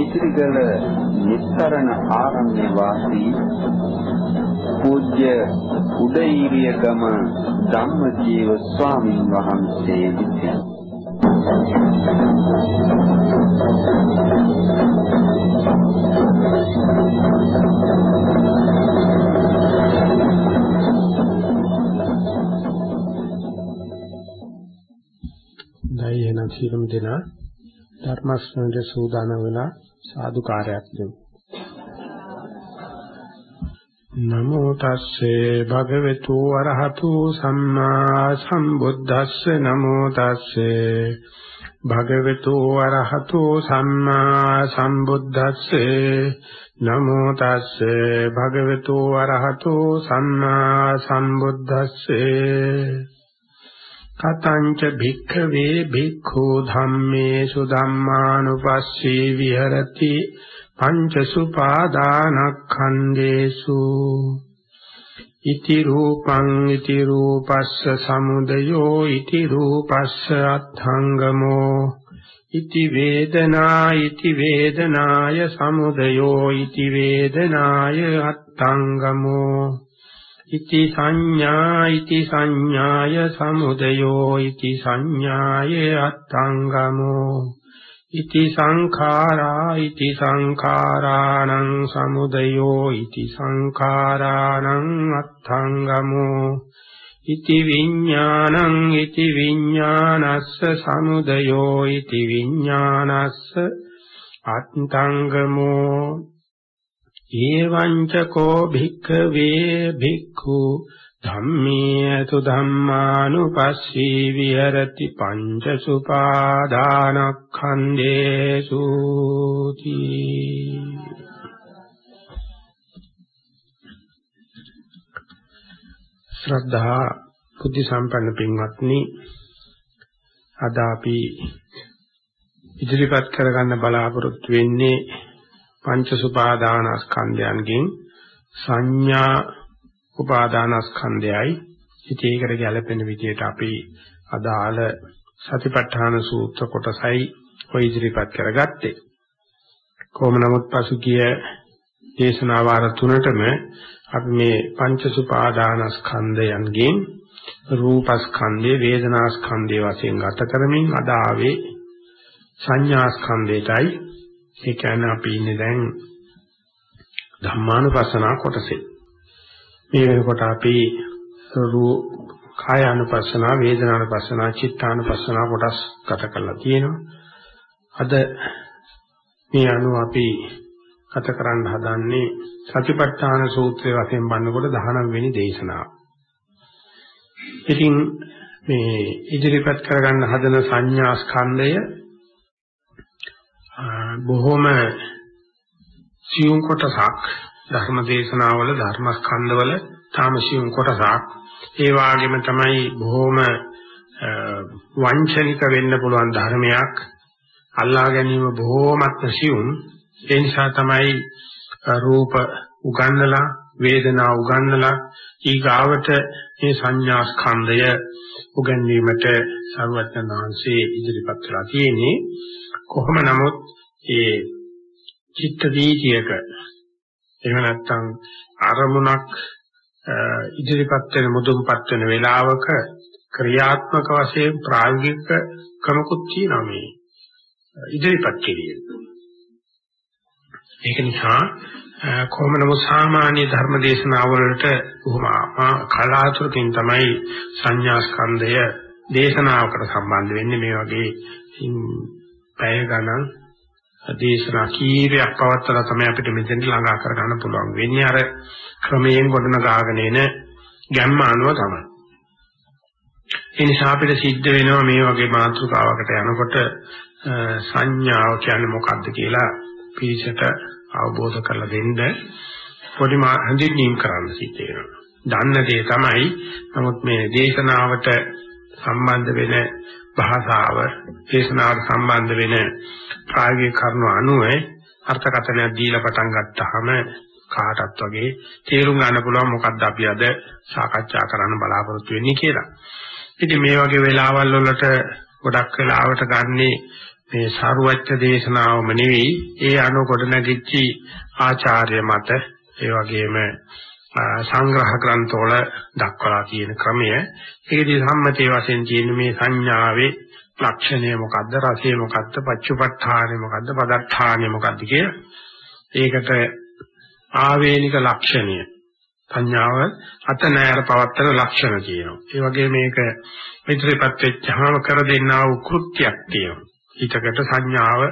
නීතිගල නිස්තරණ ආරණ්‍ය වාසී පූජ්‍ය උදේීරියගම ධම්මජීව ස්වාමින් වහන්සේ විසිනි. සියලුම දෙනා ධර්ම ශ්‍රවණයට සූදානම් වෙලා සාදුකාරයක් දෙමු. නමෝ තස්සේ භගවතු වරහතු සම්මා සම්බුද්දස්ස. නමෝ තස්සේ භගවතු වරහතු සම්මා සම්බුද්දස්සේ. නමෝ තස්සේ භගවතු වරහතු සම්මා සම්බුද්දස්සේ. කතංච භික්ඛවේ භික්ඛු ධම්මේසු ධම්මානුපස්සී විහෙරති පංචසුපාදානක්ඛන්දේසු ඉති රූපං ඉති රූපස්ස සමුදයෝ ඉති රූපස්ස අත්ථංගමෝ. ඉති වේදනා ඉති වේදනාය සමුදයෝ ඉති වේදනාය අත්ථංගමෝ. ඉති සංඥා ඉති සංඥාය සමුදයෝ ඉති සංඥාය අත්තංගමෝ ඉති සංඛාරා ඉති සංඛාරාණං සමුදයෝ ඉති සංඛාරාණං අත්තංගමෝ ඉති විඥානං ඉති විඥානස්ස සමුදයෝ ඉති විඥානස්ස අත්තංගමෝ ඒවං ච කෝ භික්ඛවේ භික්ඛු ධම්මේතු ධම්මානුපස්සී විහෙරති පංච සුපාදානක්ඛන්දේසු ශ්‍රද්ධා බුද්ධ සම්පන්න පින්වත්නි අද අපි ඉදිරිපත් කරගන්න බලාපොරොත්තු වෙන්නේ පංච සුපාදානස්කන්ධයන්ගෙන් සංඥා උපාදානස්කන්ධයයි. ඉතින් ඒකට ගැලපෙන විදිහට අපි අදාළ සතිපට්ඨාන සූත්‍ර කොටසයි ඔය ඉදිරිපත් කරගත්තේ. කොහොම නමුත් පසුගිය දේශනා වාර තුනටම අපි මේ පංච සුපාදානස්කන්ධයන්ගෙන් රූපස්කන්ධය වේදනාස්කන්ධය වශයෙන් ගත කරමින් අද ආවේ සංඥාස්කන්ධයටයි ඒ කියන්නේ අපි ඉන්නේ දැන් ධම්මානුපස්සනා කොටසේ. මේ වෙනකොට අපි රූ කායානුපස්සනා, වේදනානුපස්සනා, චිත්තානුපස්සනා කොටස් ගත කරලා තියෙනවා. අද මේ අනුව අපි ගත කරන්න හදන්නේ සතිපට්ඨාන සූත්‍රය වශයෙන් බannකොට 19 වෙනි දේශනාව. ඉතින් මේ ඉදිරිපත් කරගන්න හදන සංඥා ස්කන්ධය බොහොම සියුම් කොටසක් ධර්ම දේශනාවල ධර්ම ස්කන්ධවල තාම සියුම් කොටසක්. ඒ වගේම තමයි බොහොම වංචනික වෙන්න පුළුවන් ධර්මයක්. අල්ලා ගැනීම බොහොමත් සියුම්. ඒ නිසා තමයි රූප උගන්නලා වේදනා උගන්නලා ඊගාවට මේ සංඥා ස්කන්ධය උගන්වීමට සරුවත්නාංශයේ ඉදිරිපත් කරලා තියෙන්නේ කොහොම නමුත් ඒ චිත්ත වීතියක එහෙම නැත්නම් අරමුණක් ඉදිරිපත් වෙන මුදුන්පත් වෙන වේලාවක ක්‍රියාත්මක වශයෙන් ප්‍රායෝගික ක්‍රමකුත් තියෙනවා මේ ඉදිරිපත් කිරීම. ඒක නිසා කොහොම නමුත් සාමාන්‍ය ධර්ම දේශනාවලට බොහොම කලාතුරකින් තමයි සංඥා ස්කන්ධය දේශනාවකට සම්බන්ධ වෙන්නේ මේ වගේ පැය ගණන් දේශනා කීපයක් පවත්වලා තමයි අපිට මෙතෙන්ට ළඟා කර ගන්න පුළුවන් වෙන්නේ අර ක්‍රමයෙන් ගොඩනගාගෙන එන ගැම්ම අනුව තමයි. ඒ නිසා අපිට සිද්ධ වෙනවා මේ වගේ මාතෘකාවකට යනකොට සංඥාව කියන්නේ මොකක්ද කියලා පිරිසට අවබෝධ කරලා දෙන්න පොඩි හඳුන්වීම් කරන්න සිද්ධ වෙනවා. දන්න දේ තමයි නමුත් මේ දේශනාවට සම්බන්ධ වෙන භාෂාව දේශනාවට සම්බන්ධ වෙන ප්‍රායෝගික කරුණු අනුව අර්ථකථනයක් දීලා පටන් ගත්තාම කාටත් වගේ තේරුම් ගන්න පුළුවන් මොකද්ද අපි අද සාකච්ඡා කරන්න බලාපොරොත්තු වෙන්නේ කියලා. ඉතින් මේ වගේ වෙලාවල් වලට ගොඩක් වෙලාවට ගන්නේ මේ සාරුවච්ච දේශනාවම නෙවෙයි ඒ අනුව කොට නැගිච්චි ආචාර්ය මත ඒ වගේම සංග්‍රහ ග්‍රන්ථවල දක්වලා තියෙන ක්‍රමය ඒකදී සම්මතයේ වශයෙන් තියෙන මේ සංඥාවේ ලක්ෂණය මොකද්ද රසය මොකද්ද පච්චුපට්ඨානෙ මොකද්ද පදට්ඨානෙ මොකද්ද කිය ඒකට ආවේනික ලක්ෂණය. සංඥාව අත නෑර පවත්තන ලක්ෂණ තියෙනවා ඒ වගේ මේක ඉදිරිපත් වෙච්චාම කර දෙන්නා වූ කෘත්‍යයක් තියෙනවා. හිතකට සංඥාව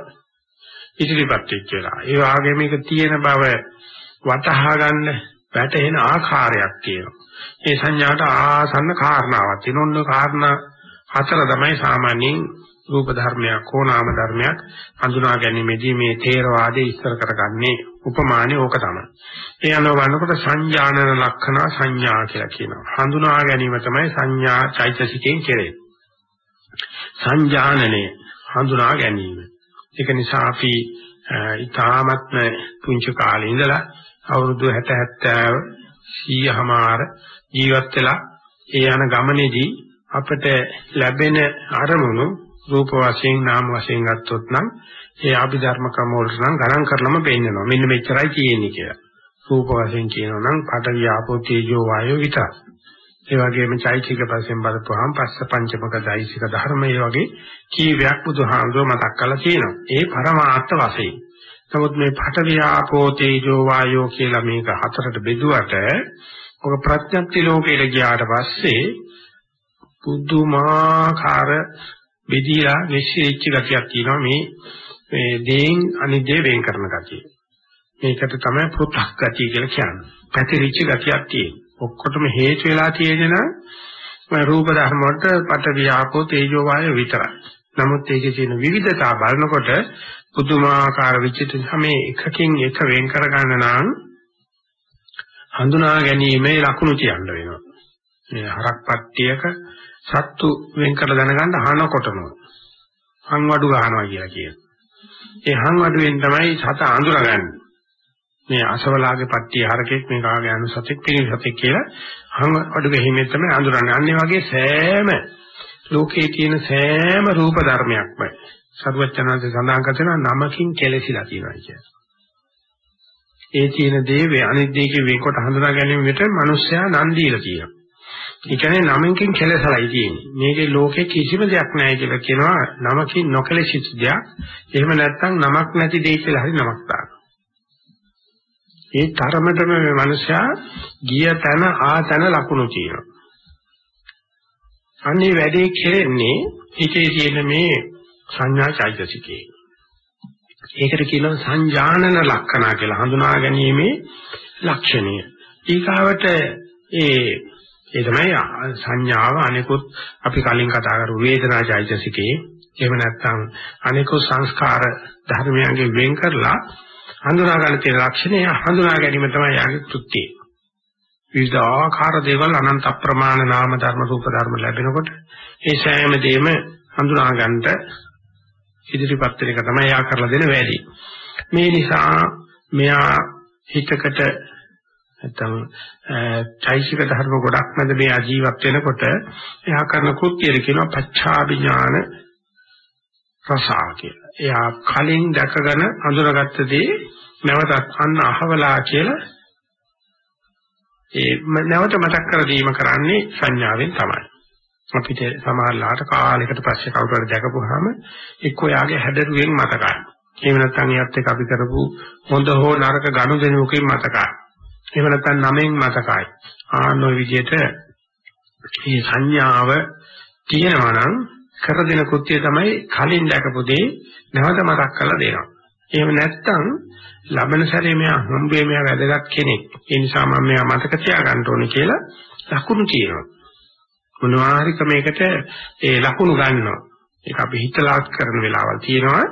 ඉදිරිපත් වෙච්ච වෙලා ඒ වගේ මේක තියෙන බව වටහා ගන්න වැටෙන ආකාරයක් තියෙනවා. මේ සංඥාට ආසන්න කාරණාවක් තියෙනවා. ඔන්න කාරණා හතර තමයි සාමාන්‍යයෙන් රූප ධර්මයක් හෝ නාම ධර්මයක් හඳුනා ගැනීමේදී මේ තේරවාදයේ ඉස්තර කරගන්නේ උපමානේ ඕක තමයි. ඒ අනුව වන්නකොට සංජානන ලක්ෂණ සංඥා කියලා කියනවා. හඳුනා ගැනීම තමයි සංඥා චෛතසිකයෙන් කෙරේ. සංජානනය හඳුනා ගැනීම. ඒක නිසා අපි ඊ타මත්ම පුංචි කාලේ ඉඳලා අවුරුදු 60 70 100මාර ජීවත් වෙලා ඒ යන ගමනේදී අපිට ලැබෙන අරමුණු රූප වශයෙන් නාම වශයෙන් ගත්තොත් නම් ඒ අභිධර්ම ක්‍රම වලට නම් ගණන් කරලම පෙන්නනවා මෙන්න මෙච්චරයි තියෙන්නේ කියලා. රූප වශයෙන් කියනවා නම් පඨවි ආපෝ තේජෝ වායෝ විතර. ඒ වගේම චෛතික වශයෙන් බලපුවාම පස්ස පංචමක දෛසික ධර්ම ඒ වගේ කීවයක් බුදුහාමුදුර මතක් කරලා තියෙනවා. ඒ පරමාර්ථ වශයෙන්. නමුත් මේ පඨවි ආපෝ තේජෝ වායෝ කියලා මේක හතරට බෙදුවට ඔක ප්‍රඥප්ති ලෝකයට ගියාට පස්සේ පුදුමාකාර බෙදීලා නිශ්චිත ගතියක් තියෙනවා මේ මේ දේන් අනිදේ වෙන් කරන ගතිය. මේකට තමයි පෘථක් ගතිය කියලා කියන්නේ. පැතිරිච්ච ගතියක් තියෙන. ඔක්කොටම හේතු වෙලා තියෙන රූප ධර්ම වලට පඨවි ආපෝ තේජෝ වායෝ විතරයි. නමුත් ඒකේ තියෙන විවිධතා බලනකොට පුදුමාකාර විචිත්‍ර සමේ එකකින් එක වෙන් කර ගන්න නම් හඳුනා ගැනීමේ ලකුණු කියන්න වෙනවා. මේ හරක් පට්ටියක සත්තු වෙන් කර දැනගන්න හන කොටනවා. හංවඩු ගන්නවා කියලා කියනවා. ඒ හංවඩුවෙන් තමයි සත අඳුරගන්නේ. මේ අසවලාගේ පට්ටිය හරකෙක් මේ කාගේ අනුසතෙක් පිළිසතෙක් කියලා හංවඩු ගෙහිමෙන් තමයි අඳුරන්නේ. අන්න වගේ සෑම ලෝකේ තියෙන සෑම රූප ධර්මයක්ම සරුවචනාංශය සඳහන් කරනවා නමකින් කෙලසිලා තියෙනවා කියන්නේ. ඒ තියෙන දේ වේ අනිත් දෙකේ වෙන්කොට හඳුනා ගැනීමට මිනිස්සයා නම් දීලා තියෙනවා. ඒ කියන්නේ නමකින් කෙලසලයි තියෙන්නේ. මේකේ ලෝකේ කිසිම දෙයක් නැහැ කියලා කියනවා නමකින් නොකලසිත දෙයක්. එහෙම නැත්නම් නමක් නැති දෙයක් කියලා හරි නමක් දානවා. ඒ තරමටම මේ මිනිස්සයා ගිය තැන ආ තැන ලකුණු තියෙනවා. අන්නේ වැඩේ කෙරෙන්නේ හිතේ තියෙන මේ සංඥා චෛතසිකේ. ඒකට කියනවා සංජානන ලක්ෂණ කියලා හඳුනා ගැනීමේ ලක්ෂණය. ඊගාවට ඒ ඒ තමයි සංඥාව අනිකුත් අපි කලින් කතා කරු වේදනා චෛතසිකේ එහෙම නැත්නම් අනිකුත් සංස්කාර ධර්මයන්ගෙන් වෙන් කරලා හඳුනා ගන්න තියෙන ලක්ෂණය හඳුනා ගැනීම තමයි යාගේ කෘත්‍යය. විවිධාකාර දේවල් අනන්ත ප්‍රමාණ නාම ධර්ම රූප ධර්ම ලැබෙනකොට ඒ සෑම දෙයක්ම හඳුනා ගන්නට ඉදිරිපත් වෙන එක තමයි යා කරලා දෙන වැඩි. මේ නිසා මෙයා හිතකට නැත්නම් චෛසික ධර්ම ගොඩක් මැද මෙයා ජීවත් වෙනකොට එයා කරන කෘත්‍යය කියනවා පච්චාභිඥාන රසා කියලා. එයා කලින් දැකගෙන අඳුරගත්ත දේ නැවතත් අන්න අහවලා කියලා ඒ නැවත මතක් කර දීම කරන්නේ සංඥාවෙන් තමයි. අපිට සමහරලාට කාලයකට පස්සේ කවුරු හරි දැකපුවාම එක්ක යාගේ හැඩරුවෙන් මතකයි. එහෙම නැත්නම් එයත් එක්ක අපි කරපු හොඳ හෝ නරක ගනුදෙනුවකින් මතකයි. එහෙම නැත්නම් නමෙන් මතකයි. ආන ඔය විදිහට මේ සංඥාව තියෙනවා නම් කර දෙන කෘත්‍යය තමයි කලින් දැකපු දේ නැවත මතක් කරලා දෙනවා. එහෙම නැත්නම් ලබන සැරේ මෙයා හම්බේ මෙයා වැදගත් කෙනෙක්. ඒ නිසා මම මෙයා මතක තියාගන්න ඕනේ කියලා ලකුණු කියනවා. මොනවා හරි ක්‍රමයකට ඒ ලකුණු ගන්නවා. ඒක අපි හිතලා කරන වෙලාවල් තියෙනවා.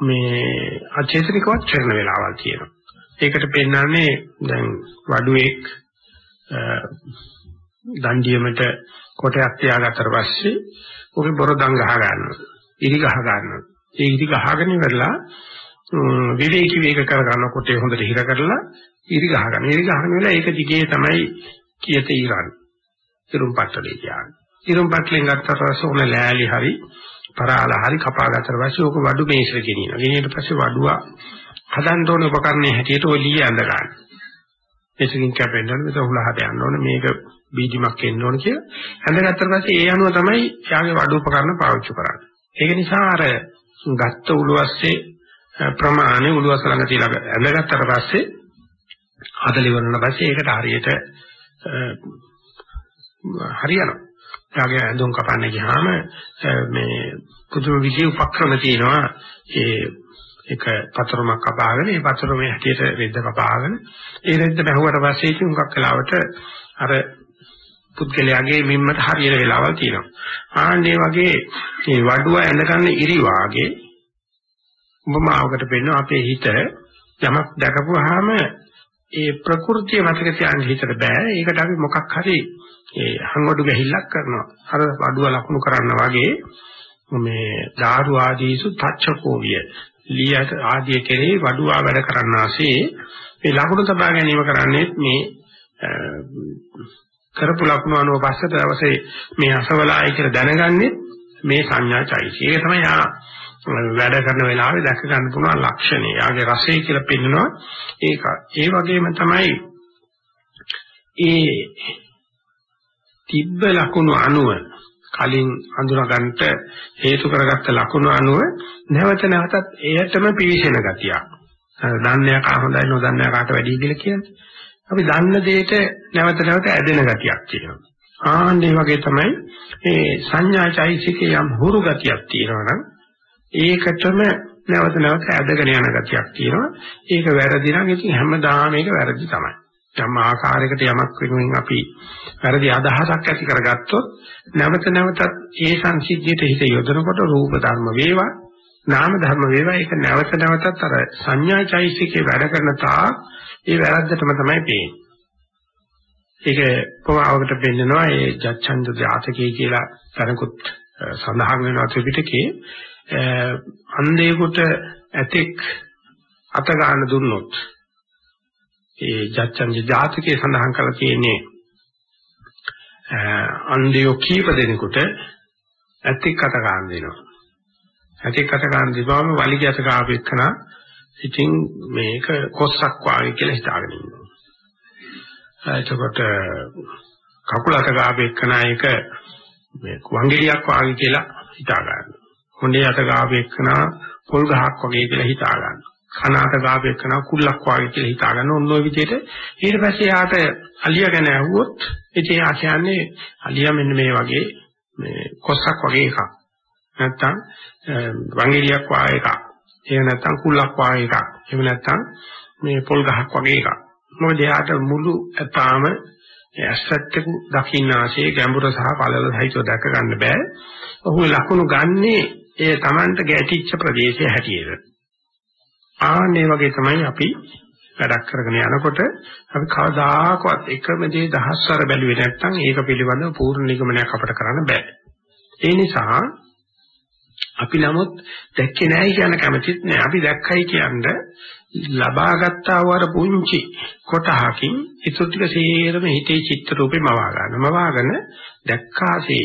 මේ අචේතනිකවත් කරන වෙලාවල් තියෙනවා. ඒකට පෙන්නන්නේ දැන් වඩුවෙක් දණ්ඩියමට කොටයක් තියාගත්තට පස්සේ ඔකේ බොරදම් ගහ ගන්නවා. ඉරි ගහ ගන්නවා. ඒ ඉරි ගහගෙන ඉවරලා විවේකී වේග කර ගන්න කොටේ හොඳට හිර කරලා ඉරි ගහ ගන්න. ඉරි ගහන වෙලාව ඒක දිගේ තමයි කියත ඉරන්නේ. ඉරුම් පට්ටලේ කියන්නේ. ඉරුම් පට්ටලෙන් ගත්තට පස්සේ උන ලෑලි හරි පරාල හරි කපා ගත්තට පස්සේ ඕක වඩු මේසර ගෙනියනවා. ගෙනියට පස්සේ වඩුව හදන්න ඕන උපකරණයේ හැටියට ඔය ලී ඇඳ ගන්න. මේසකින් කැපෙන්න ඕන, මේක උලහට යන්න ඕන, මේක බීජමක් එන්න ඕන කියලා. ඇඳගත්තට පස්සේ ඒ අනුව තමයි යාගේ වඩු උපකරණ පාවිච්චි කරන්නේ. ඒක නිසා අර ගත්ත උළුවස්සේ ප්‍රමාණය උළුවස්ස ළඟ තියලා ඇඳගත්තට පස්සේ හදලි වුණාට පස්සේ ඒකට හරියට හරියනවා. යාගේ ඇඳුම් කපන්න ගියාම මේ පුදුම විදිහේ උපක්‍රම තියෙනවා. ඒ එක පතරමක් කපාගෙන ඒ පතරමේ හැටියට රෙද්ද කපාගෙන ඒ රෙද්ද බැහුවට පස්සේ ඉතින් උඟක් වෙලාවට අර පුද්ගලයාගේ මිම්මට හරියන වෙලාවල් තියෙනවා. ආන්නේ වගේ මේ වඩුව ඇඳගන්න ඉරි වාගේ උපමාවකට පෙන්නන අපේ හිත යමක් දැකපුවාම ඒ ප්‍රകൃතිය මතක තියාගන්න හිතට බෑ. ඒකට අපි මොකක් හරි ඒ හංගොඩු ගැහිල්ලක් කරනවා. අර වඩුව ලකුණු කරන්න වගේ මේ ධාතු ආදීසු තච්චකෝවිය ලියට ආදී කෙරේ වඩුවා වැඩ කරන්නාසේ මේ ලකුණු තබා ගැනීම කරන්නේ මේ කරපු ලකුණු අනුව පස්සේ දවසේ මේ අසවලායි කියලා දැනගන්නේ මේ සංඥාචෛසිය. ඒක තමයි ආ වැඩ කරන වෙලාවේ දැක ගන්න පුළුවන් ලක්ෂණය. යාගේ රසය කියලා පෙන්නනවා. ඒක ඒ වගේම තමයි ඒ තිබ්බ ලකුණු අනුව කලින් අඳුනගන්නට හේතු කරගත්ත ලකුණු අනුව නැවත නැවතත් එයටම පිවිසෙන ගතියක්. දන්නේ කා හොඳයි නොදන්නේ කාට වැඩි කියලා කියන්නේ. අපි දන්න දෙයට නැවත නැවත ඇදෙන ගතියක් තියෙනවා. ආන්නේ වගේ තමයි මේ සංඥාචෛසිකේ යම් හුරු ගතියක් තියෙනවා නම් ඒකටම නැවත නැවත ඇදගෙන යන ගතියක් තියෙනවා. ඒක වැරදි නම් ඉතින් හැමදාම මේක වැරදි තමයි. යම් ආකාරයකට යමක් වෙනුවෙන් අපි වැරදි අදහසක් ඇති කරගත්තොත් නැවත නැවතත් ඒ සංසිද්ධියට හිත යොදනකොට රූප ධර්ම වේවා නාම ධර්ම වේවා. ඒක නැවත නැවතත් අර සංඥාචෛසිකේ වැඩ කරන තාක් ඒ වැරද්දටම තමයි පේන්නේ. ඒක ප්‍රවාහකට පෙන්නනවා? ඒ ජච්ඡන්ද ජාතකයේ කියලා තරකුත් සඳහන් වෙනවා ත්‍රිපිටකයේ. අන්දේකට ඇතෙක් අත ගන්න දුන්නොත් ඒ ජච්ඡන්ද ජාතකයේ සඳහන් කරලා තියෙන්නේ අන්දයෝ කීප දෙනෙකුට ඇතෙක් අත ගන්න දෙනවා. ඇතෙක් අත ගන්න දීපම වලිගය අත ගාපු එකන ඉතින් මේක කොස්සක් වාගේ කියලා හිතාගෙන ඉන්නවා. එතකොට කකුල අත ගාපු එකන එක මේ වංගෙඩියක් වාගේ කියලා හිතා ගන්නවා. හොඬේ අත ගාපු එකන පොල් ගහක් වගේ කියලා හිතා ගන්නවා. කනාට ගාපු එකන කුල්ලක් වාගේ කියලා හිතා ගන්න ඕන ඔය විදිහට ඊට පස්සේ යාට අලියා ගැන ඇහුවොත් ඉතින් යා කියන්නේ අලියා මෙන්න මේ වගේ මේ කොස්සක් වගේ එකක්. නැත්තම් වංගෙඩියක් වාගේ එකක්. එහෙම නැත්තම් කුල්ලක් වාගේ එකක්. එහෙම නැත්තම් මේ පොල් ගහක් වගේ එකක්. මොකද එයාට මුළු ඇතාම ඇස්සත්තකු දකින්න ආශේ ගැඹුර සහ පළල සහිතව දැක ගන්න බෑ. ඔහු ලකුණු ගන්නේ ඒ Tamanට ගැටිච්ච ප්‍රදේශයේ හැටියට. ආන්නේ වගේ තමයි අපි වැඩක් කරගෙන යනකොට අපි කවදාකවත් එකම දේ දහස්වර බැලුවේ නැත්නම් ඒක පිළිබඳව පූර්ණ නිගමනයක් අපට කරන්න බෑ. ඒ නිසා අපි නමුත් දැක්කේ නැහැ කියන කැමතිත් නෑ. අපි දැක්කයි කියන්නේ ලබාගත්තා වර පුංචි කොටහකින් ඉතුරු ටික සේරම හිතේ චිත්ත රූපේ මවා ගන්න. මවාගෙන දැක්කාසේ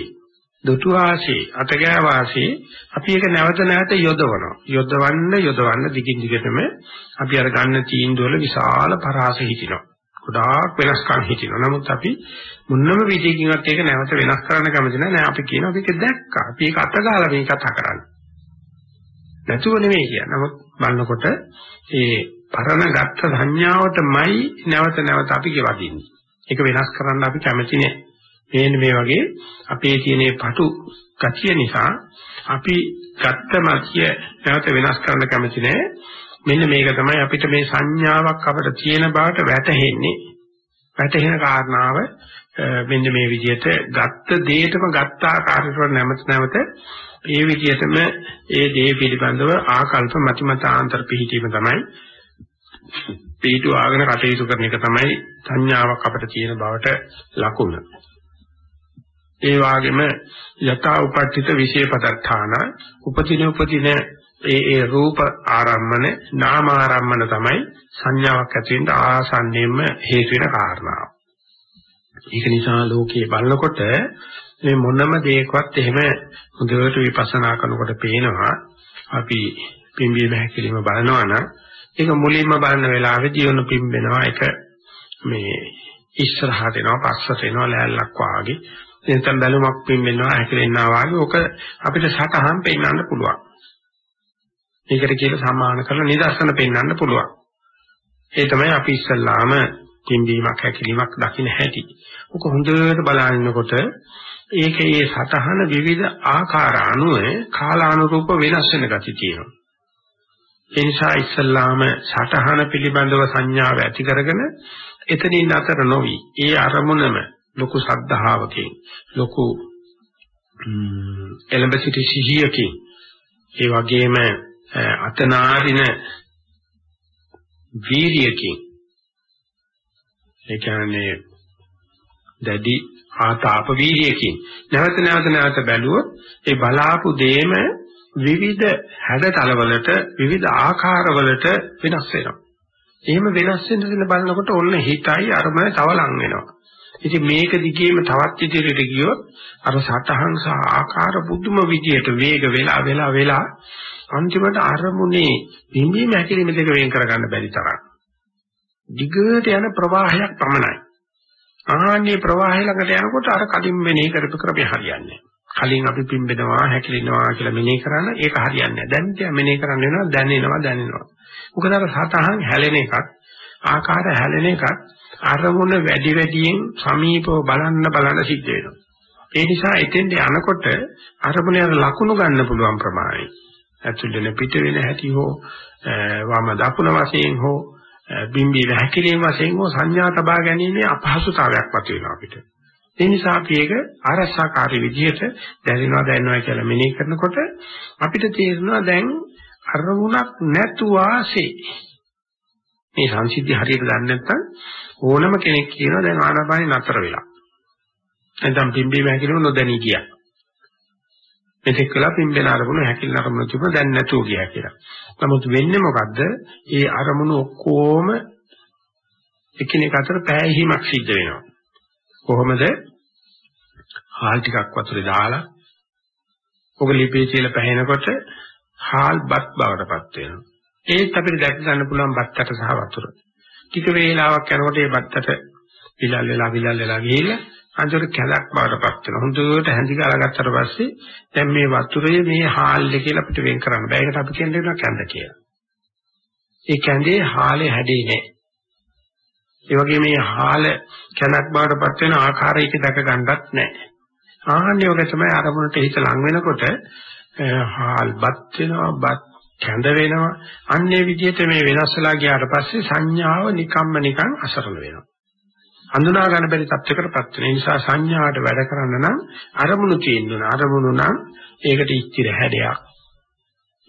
දුටුවාසේ අතගෑවාසේ අපි ඒක නැවත නැවත යොදවනවා. යොදවන්න යොදවන්න දිගින් දිගටම අපි අර ගන්න තීන්දුවල විශාල පරාස හිතිනවා. ගොඩාක් වෙනස්කම් හිතිනවා. නමුත් අපි මුන්නම විදියකින්වත් ඒක නැවත වෙනස් කරන්න කැමති නැහැ. නෑ අපි කියනවා අපි ඒක දැක්කා. අපි ඒක අතගාලා මේ කතා කරන්නේ. නැතුව නෙමෙයි කියන්නේ. නමුත් බලනකොට ඒ පරණ ගත්ත සංඥාවටමයි නැවත නැවත අපි ගෙවදින්නේ. ඒක වෙනස් කරන්න අපි කැමති නෑ. මේන්න මේ වගේ අපේ තියෙන පටු ගතිය නිසා අපි ගත්ත මතිය නැවත වෙනස් කරන්න කැමති නෑ. මෙන්න මේක තමයි අපිට මේ සංඥාවක් අපිට තියෙන බවට වැටහෙන්නේ. වැටහෙන කාරණාව මෙන්න මේ විදිහට ගත්ත දෙයටම ගත්ත ආකාරයට නැමත නැවත ඒ විදිහටම ඒ දේ පිළිබඳව ආකල්ප මතිමතාන්තර පිහිටීම තමයි පිටු ආගෙන කටයුතු කරන එක තමයි සංඥාවක් අපිට තියෙන බවට ලකුණ. ඒ වගේම යථා උපට්ඨිත විශේෂපදත්තාන උපතින උපතින ඒ ඒ රූප ආරම්මන නාම ආරම්මන තමයි සංඥාවක් ඇති වෙන්න ආසන්නෙම හේතු වෙන කාරණාව. ඒක නිසා ලෝකයේ බලනකොට මේ මොනම දෙයකවත් එහෙම හොඳට විපස්සනා කරනකොට පේනවා. අපි පිම්බීම හැකිලිම බලනවා නම් ඒක මුලින්ම බලන වෙලාවේදී ඔන්න පිම්බෙනවා. ඒක මේ ඉස්සරහට එනවා පස්සට එනවා ලෑල්ලක් වාගේ. එතන බැලුමක් පිම්බෙනවා හැකිලෙනවා වාගේ ඔක අපිට සටහන් පෙන්වන්න පුළුවන්. මේකට කියලා සමාන කරලා නිදර්ශන පෙන්වන්න පුළුවන්. ඒ තමයි අපි ඉස්සල්ලාම පිම්බීමක් හැකිලීමක් දකින්න හැටි. ඔක හොඳට බලනකොට ඒකේ සතහන විවිධ ආකාර අනුව කාලානුරූප වෙනස් වෙන ගති තියෙනවා. ඒ නිසා ඉස්සල්ලාම සතහන පිළිබඳව සංඥාව ඇති කරගෙන එතනින් අතර නොවි ඒ අරමුණම ලොකු සද්ධාවකින් ලොකු එළඹ සිටි සිහියකින් ඒ වගේම අතනාරින වීරියකින් ඒ කියන්නේ දැඩි ආතාප වීර්යකින් නැවත නැවත නැවත බැලුවොත් ඒ බලාපු දේම විවිධ හැඩතලවලට විවිධ ආකාරවලට වෙනස් වෙනවා. එහෙම වෙනස් වෙන දේ බලනකොට ඔන්න හිතයි අරමුණ තව ලං වෙනවා. ඉතින් මේක දිගේම තවත් ඉදිරියට ගියොත් අර සතහන් සහ ආකාර බුදුම විදියට වේග වෙලා වෙලා වෙලා අන්තිමට අරමුණේ නිමීම හැකිලිම දෙක වෙන් කරගන්න බැරි තරම්. දිගට යන ප්‍රවාහයක් පමණයි. ආහන්නේ ප්‍රවාහය ළඟට යනකොට අර කලින් මෙනෙහි කරපු ක්‍රමය හරියන්නේ කලින් අපි පිම්බෙනවා හැකිලෙනවා කියලා මෙනෙහි කරන ඒක හරියන්නේ දැන් තියා මෙනෙහි කරන්න වෙනවා දැනෙනවා දැනෙනවා මොකද අර සතහන් හැලෙන එකක් ආකාර හැලෙන එකක් අරමුණ වැඩි වැඩියෙන් සමීපව බලන්න බලන්න සිද්ධ වෙනවා. ඒ නිසා එතෙන්ට යනකොට අරමුණේ ලකුණු ගන්න පුළුවන් ප්‍රමාණය. ඇතුළේ පිට වෙන හැටි හෝ වම දකුණ වශයෙන් හෝ බිම්බි වැහැකිරීම වශයෙන් හෝ සංඥා තබා ගැනීමේ අපහසුතාවයක් වතුවෙනවා අපිට. ඒ නිසා අපි ඒක ආරස්සාකාරී විදිහට දැනෙනවා දැනනවා කියලා මෙනෙහි කරනකොට අපිට තේරෙනවා දැන් අරමුණක් නැතුවාසේ මේ සංසිද්ධි හරියට දන්නේ නැත්නම් ඕනම කෙනෙක් කියනවා දැන් ආනාපානෙ නතර වෙලා. නැත්නම් බිම්බි වැහැකිරීම නොදැනී ගියා. මෙතෙක් කළා පිම්බෙන අරමුණ හැකිලන අරමුණ තිබුණ දැන් නැතුව ගියා කියලා. නමුත් වෙන්නේ මොකද්ද? ඒ අරමුණු ඔක්කොම එකිනෙක අතර පෑහිමක් සිද්ධ වෙනවා. කොහොමද? හාල් ටිකක් වතුරේ දාලා ඔක ලිපේ කියලා පැහැෙනකොට හාල් බත් බවටපත් වෙනවා. ඒත් අපිට දැක ගන්න පුළුවන් බත්තට සහ වතුර. ටික වේලාවක් යනකොට මේ බත්තට විලල් වෙලා විලල් වෙලා ගිහිල්ලා අන්තිමට කැලක් බවටපත් වෙනවා. හොඳට හැඳි ගාලාගත්තට පස්සේ දැන් මේ වතුරේ මේ හාල්ද කියලා අපිට වෙන් කරන්න බෑ. ඒකට අපි කියන්නේ වෙනවා කැඳ කියලා. ඒ කැඳේ හාලේ හැදේ නෑ. ඒ වගේ මේ හාල කැලක් බවටපත් වෙන ආකාරයක දැක ගන්නත් නෑ. ආහන්නේ ඔක තමයි අරමුණට හිත ලං වෙනකොට හාල් බත් වෙනවා බත් කැඳ වෙනවා. අන්නේ විදිහට මේ වෙනස් වෙලා ගියාට පස්සේ සංඥාව නිකම්ම නිකන් අසරල වෙනවා. හඳුනා ගන්න බැරි තත්යකටපත් වෙන නිසා සංඥාවට වැඩ කරන්න නම් අරමුණු තියෙන්න අරමුණු නම් ඒකට ඉස්තිර හැඩයක්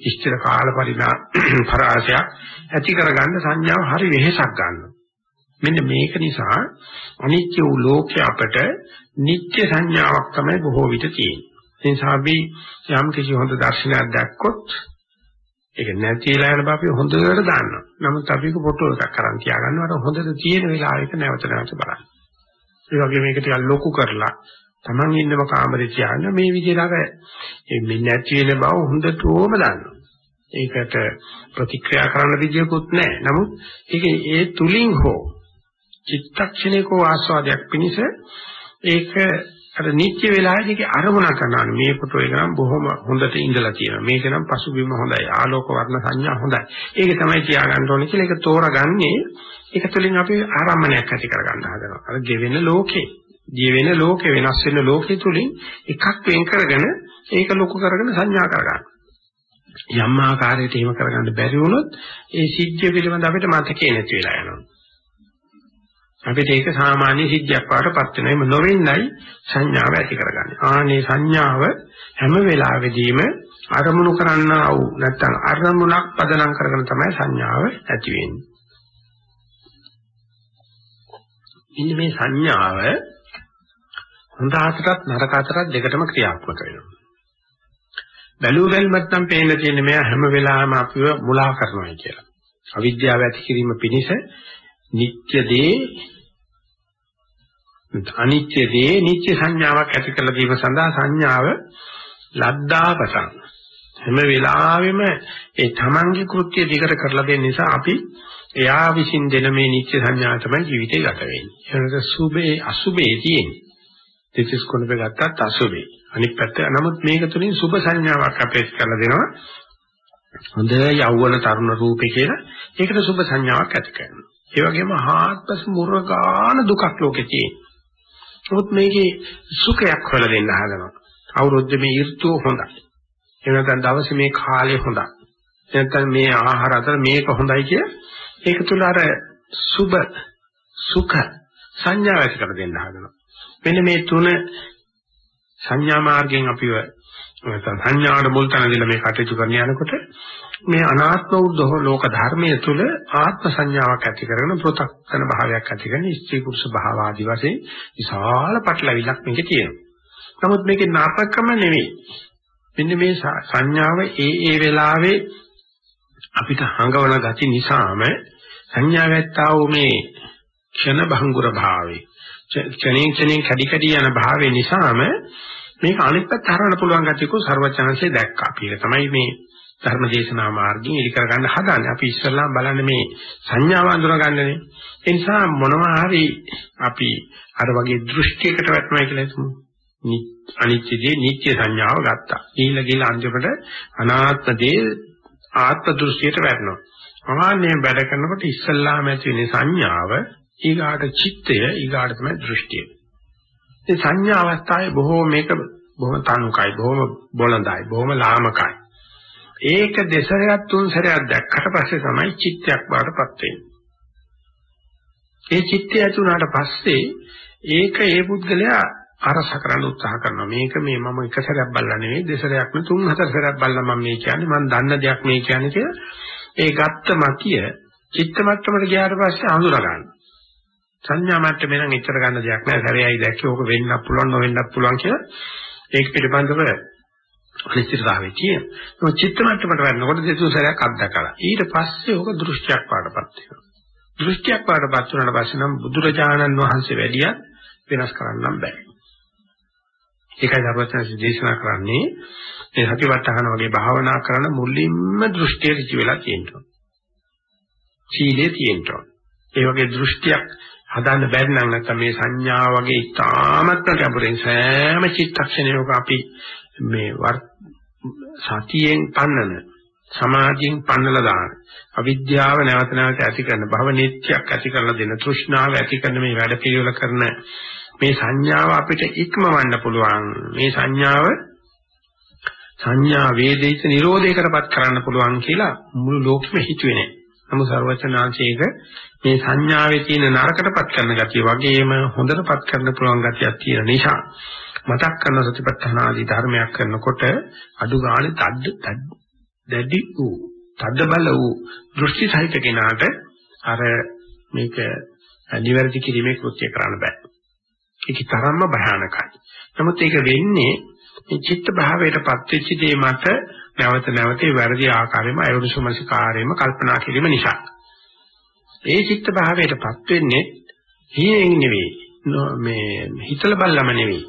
ඉස්තිර කාල පරිණා පරාසයක් ඇති කරගන්න සංඥාව හරි වෙහෙසක් ගන්නවා. මෙන්න මේක නිසා අනිත්‍ය වූ ලෝකේ අපට නිත්‍ය සංඥාවක් තමයි බොහෝ විට තියෙන්නේ. ඒ නිසා අපි යම් කිසි හොඳ දර්ශනයක් දැක්කොත් ඒක නැතිලා යන බව අපි හොඳට දන්නවා. නමුත් අපි ඒක ෆොටෝ එකක් අරන් තියාගන්නවා. අර හොඳට තියෙන වෙලාවයක නැවත නැවත බලන්න. ඒ වගේ මේක ටිකක් ලොකු කරලා Taman ඉන්නම කාමරේ තියාගෙන මේ විදිහට අර මේ නැති වෙන බව හොඳටම දන්නවා. ඒකට ප්‍රතික්‍රියා කරන්න විදියකුත් නැහැ. නමුත් ඒක ඒ තුලින් හෝ චිත්තක්ෂණයක ආස්වාදයක් පිණිස ඒක අර නිත්‍ය වෙලාවේදී අරමුණ කරනවා මේ ෆොටෝ එක නම් බොහොම හොඳට ඉඳලා තියෙනවා. මේක නම් පසුබිම හොඳයි. ආලෝක වර්ණ සංඥා හොඳයි. ඒක තමයි තියාගන්න ඕනේ කියලා ඒක තෝරගන්නේ. ඒක තුළින් අපි ආරම්මණයක් ඇති කරගන්න හදනවා. අර ගෙවෙන ලෝකේ. ජීවෙන ලෝකේ වෙනස් වෙන ලෝකේ තුලින් එකක් වෙන් කරගෙන ඒක ලොකු කරගෙන සංඥා කරගන්න. යම් ආකාරයකට එහෙම කරගන්න බැරි වුණොත් ඒ සිද්ධිය පිළිබඳ අපිට මතකේ නැති වෙලා යනවා. අපිට ඒක සාමාන්‍ය සිද්ධියක් වඩටපත් වෙනවා. එම නොවෙන්නයි සංඥාව ඇති කරගන්නේ. ආනේ සංඥාව හැම වෙලාවෙදීම අරමුණු කරන්නා වූ නැත්නම් අරමුණක් පදනම් කරගෙන තමයි සංඥාව ඇති වෙන්නේ. ඉන්නේ මේ සංඥාව හොඳ අතටත් නරක අතටත් දෙකටම ක්‍රියාත්මක වෙනවා. බැලුව බැලමත් නම් පේන්න තියෙන්නේ මෙයා හැම වෙලාවෙම අපිව මුලා කරනවා කියලා. අවිද්‍යාව ඇති කිරීම පිණිස නිත්‍ය දේ අනිත්‍ය දේ නිත්‍ය සංඥාවක් ඇති කරලා දීම සඳහා සංඥාව ලද්දාපසං හැම වෙලාවෙම ඒ තමන්ගේ කෘත්‍ය දිගට කරලා දෙන්න නිසා අපි එයා විසින් දෙන මේ නිත්‍ය සංඥා තමයි ජීවිතේ ගත වෙන්නේ. ඒකට සුභේ අසුභේ තියෙන්නේ. දෙතිස් කොනපේ ගත්තත් අසුභේ. අනිත් පැත්ත නමුත් මේක තුලින් සුභ සංඥාවක් අපේක්ෂ කරලා දෙනවා. හොඳ යෞවන තරුණ රූපේ කියලා ඒකට සුභ සංඥාවක් ඇති කරනවා. ඒ වගේම හාත්පස මුර්ගාන දුකක් ලෝකේ තියෙනවා. නමුත් මේකේ සුඛයක් හොයලා දෙන්න හදනවා. අවුරුද්ද මේ ඍතුව හොඳයි. එහෙම නැත්නම් දවසේ මේ කාලය හොඳයි. නැත්නම් මේ ආහාර අතර මේක හොඳයි කිය ඒක තුල අර සුබ සුඛ සංඥා ඇති කර දෙන්න හදනවා. මෙන්න මේ තුන සංඥා මාර්ගයෙන් අපිව නැත්නම් සංඥාවට මුල් තැන දීලා මේ කටයුතු කරන යනකොට මේ අනාත්ම උද්දෝහ ලෝක ධර්මයේ තුල ආත්ම සංඥාවක් ඇති කරගෙන පෘථක්කන භාවයක් ඇති කරන ස්ත්‍රී පුරුෂ භාව ආදි වශයෙන් විශාල පටලවිලක් මේකේ තියෙනවා. නමුත් මේකේ නරකම නෙවෙයි. මෙන්න මේ සංඥාව ඒ ඒ වෙලාවේ අපිට හඟවන ගති නිසාම සංඥාවත්තා වූ මේ ක්ෂණ භංගුර භාවේ ක්ෂණයෙන් ක්ෂණයෙන් කැඩි කැඩි යන භාවේ නිසාම මේක අනිත් පැත්ත හරවන්න පුළුවන් ගැතියකෝ ਸਰවචනංශය දැක්කා. ඒක තමයි මේ ධර්මදේශනා මාර්ගයෙන් ඉලි කරගන්න හදාන්නේ. අපි ඉස්සල්ලාම බලන්නේ මේ සංඥාව අඳුරගන්නනේ. ඒ නිසා මොනවා හරි අපි අර වගේ දෘෂ්ටියකට වැටෙනවා කියලා හිතමු. අනිත්‍යදී නිත්‍ය සංඥාව ගත්තා. ඊළ ගිල අන්තිමට අනාත්ම දේ ආත්ම දෘෂ්ටියට වැටෙනවා. ආන්නේ වැඩ කරනකොට ඉස්සල්ලාම ඇති වෙන සංඥාව ඊගාට චිත්තය ඊගාට තමයි දෘෂ්ටිය. ඒ සංඥා අවස්ථාවේ බොහෝ මේක බොහොම තනුකයි බොහොම බොළඳයි බොහොම ලාමකයි. ඒක දෙසරයක් තුන් සැරයක් දැක්කට පස්සේ තමයි චිත්තයක් බාටපත් වෙන්නේ. ඒ චිත්තය ඇතුණාට පස්සේ ඒක ඒ පුද්ගලයා අරස කරන්න උත්සාහ කරනවා. මේක මේ මම එක සැරයක් බලලා නෙවෙයි දෙසරයක් නෙවෙයි තුන් හතර සැරයක් බලලා මම මේ කියන්නේ මම දන්න දෙයක් මේ කියන්නේ කියලා ඒ ගත්ත මතිය චිත්ත මට්ටමට ගියාට පස්සේ අඳුර ගන්න. සංඥා මට්ටමේ නම් එච්චර ගන්න දෙයක් නෑ. සැරේයි දැක්කේ ඕක වෙන්නත් පුළුවන් නොවෙන්නත් පුළුවන් කියලා ඒක පිළිබඳව අනිශ්චිතතාවය කියන. ඒ චිත්ත මට්ටමට වෙනකොට දෙතුන් සැරයක් අත්දකලා. ඊට පස්සේ ඕක දෘෂ්ටියක් පාඩපත් වෙනවා. දෘෂ්ටියක් පාඩපත් වුණාට පස්සේ නම් බුදුරජාණන් වහන්සේ වැඩියක් වෙනස් කරන්න බෑ. ඒකයි ධර්මචර්ය දේශනා කරන්නේ මේ සතිපට්ඨාන වගේ භාවනා කරන මුලින්ම දෘෂ්ටිය ඍචි වෙලා තියෙනවා. සීලේ තියෙනවා. ඒ වගේ දෘෂ්ටියක් හදාන්න බැරි නම් නැත්නම් මේ සංඥා වගේ ඉතාමත්ම ගැඹුරින් සෑම චිත්තක්ෂණයක අපි මේ සතියෙන් පන්නන සමාධියෙන් පන්නලා දාන අවිද්‍යාව නැවත නැවත ඇති කරන භව නිත්‍යයක් ඇති කරලා දෙන තෘෂ්ණාව ඇති කරන මේ වැඩ පිළිවෙල කරන මේ සංඥාව අපිට ඉක්මවන්න පුළුවන් මේ සංඥාව සංඥා වේදිත නිරෝධයකටපත් කරන්න පුළුවන් කියලා මුළු ලෝකෙම හිතුවේ නැහැ. නමුත් ਸਰවචනාංශයක මේ සංඥාවේ තියෙන නරකටපත් කරන ගතිය වගේම හොඳටපත් කරන්න පුළුවන් ගතියක් තියෙන නිසා මතක් කරන සතිපට්ඨාන ආදී ධර්මයක් කරනකොට අඩු ගානේ තද්ද දැඩි වූ තද්ද බල වූ දෘෂ්ටි සහිත කෙනාට අර මේක නිවැරදි කිරීමේ කෘත්‍ය කරන්න බෑ. ඒක තරම්ම භයානකයි. නමුත් ඒක වෙන්නේ මේ චිත්ත භාවයටපත් වෙච්ච දේ මත නැවත නැවත වැරදි ආකාරයෙන්ම අයෝනිසමසිකාරයෙන්ම කල්පනා කිරීම නිසා. ඒ චිත්ත භාවයටපත් වෙන්නේ හීනෙන් නෙවෙයි. මේ හිතල බල්ලම නෙවෙයි.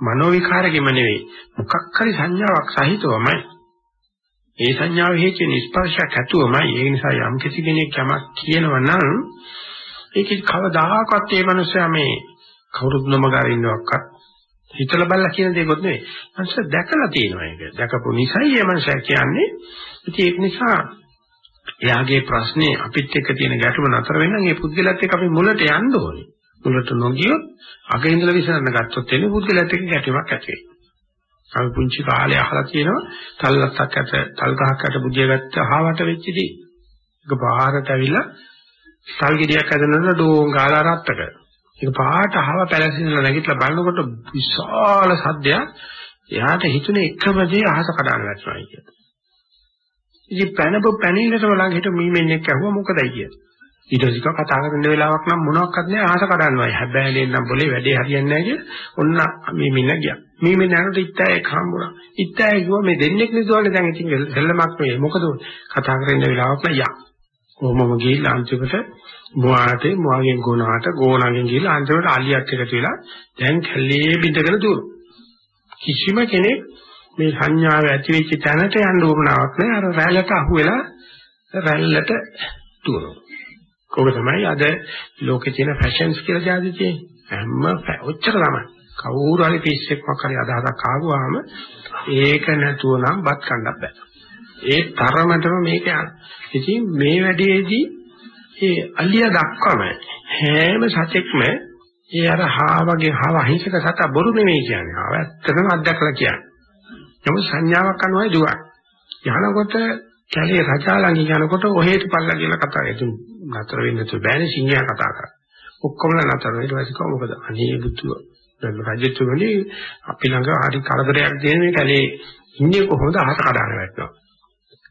මනෝ විකාරකෙම නෙවෙයි. මොකක් හරි සංඥාවක් සහිතවමයි. ඒ සංඥාව හේතු නිස්පර්ශයක් ඇතුවමයි. ඒ නිසා යම් කිසි කෙනෙක් යමක් කියනවා නම් ඒක කවදාහක්වත් ඒ මනුස්සයා මේ කවුරුත් නොමගාර ඉන්නවක්වත් හිතලා බලලා කියන දේකොත් නෙවෙයි. මනස දැකලා තියෙනවා ඒක. දැකපු නිසායි මේ මනස කියන්නේ. ඉතින් ඒක නිසා එයාගේ ප්‍රශ්නේ අපිත් එක්ක තියෙන ගැටුම නතර වෙන්න මේ පුද්ගලයාත් එක්ක අපි මුලට යන්න ඕනේ. මුලට නොගියොත් අග ඉඳලා විසඳන්න ගත්තොත් එන්නේ පුද්ගලයාත් එක්ක ගැටුමක් ඇති වෙයි. අපි පුංචි කාලේ අහලා තියෙනවා තල්ලත්තක් ඇත තල් ගහක් ඇත බුදිය ගත්ත හාවට වෙච්ච දේ. ඒක බාහිරට ඇවිල්ලා තල් ගෙඩියක් හදනකොට ඩෝන් ගාලා රත්තක. ඒක පාට අහව පැලසිනලා නැගිටලා බලනකොට විශාල සද්දයක් එයාට හිතුනේ එකම දේ අහස කඩන වැටුණායි කියලා. ඉතින් පැනපු පැනින්නටම ළඟ හිට මීමෙන්ෙක් ඇහුවා මොකදයි කියලා. ඊට පස්සේ කතා කරන වෙලාවක් නම් මොනවත් නැහැ අහස කඩන්නවයි. හැබැයි නේනම් બોලේ වැඩේ හරියන්නේ නැහැ කියලා ඔන්න මීමෙන්න ගියා. මීමෙන්න යනකොට ඉත්තෑයෙක් හම්බුණා. ඉත්තෑයෙක් කිව්වා මේ දෙන්නෙක් නිදුවන්නේ දැන් ඉතින් දෙල්ලමක් මේ මොකද කතා කරන වෙලාවක් නෑ යා. කොහොමම ගිහිල්ලා අන්තිමට මුවාට මුවාගෙන් ගෝනාට ගෝනාගෙන් ගිහිල්ලා අන්තිමට අලියක් එකතු වෙලා දැන් කැලේ බින්දගෙන දුවන. කිසිම කෙනෙක් මේ සංඥාව ඇති වෙච්ච තැනට යන්න උවමනාවක් නෑ අර රැල්ලට අහුවෙලා රැල්ලට දුවනවා. කෝක තමයි අද ලෝකේ තියෙන ෆැෂන්ස් කියලා જાති තියෙන්නේ. හැම ඔච්චර තමයි. කවුරු හරි පිස්සෙක් මොකක් හරි අදහසක් ආවම ඒක නැතුව නම් බත් කන්නත් බෑ. ඒ තරමටම මේක යන. ඉතින් මේ වැඩේදී ඒ අලිය දක්වම හැම සතෙක්ම ඒ අර හාවගේ හාව අහිංසක සතා බොරු නෙමෙයි කියන්නේ. ආව ඇත්තටම අත්දැකලා කියන්නේ. නමුත් සංඥාවක් අනුවයි දුවන්නේ. යනකොට කැලේ රජා ළඟ යනකොට ඔහෙට පල්ලා කියලා කතා එතුම් නතර වෙන්න තු බෑනේ සිංහයා කතා කරා. ඔක්කොම නතර ඊට පස්සේ කොහොමද මොකද අනේ බුදුව දැන් රජතුමනි අපි ළඟ හරි කරදරයක් දෙන මේ කැලේ ඉන්නේ කොහොමද අහස කඩාන වැටෙනවා.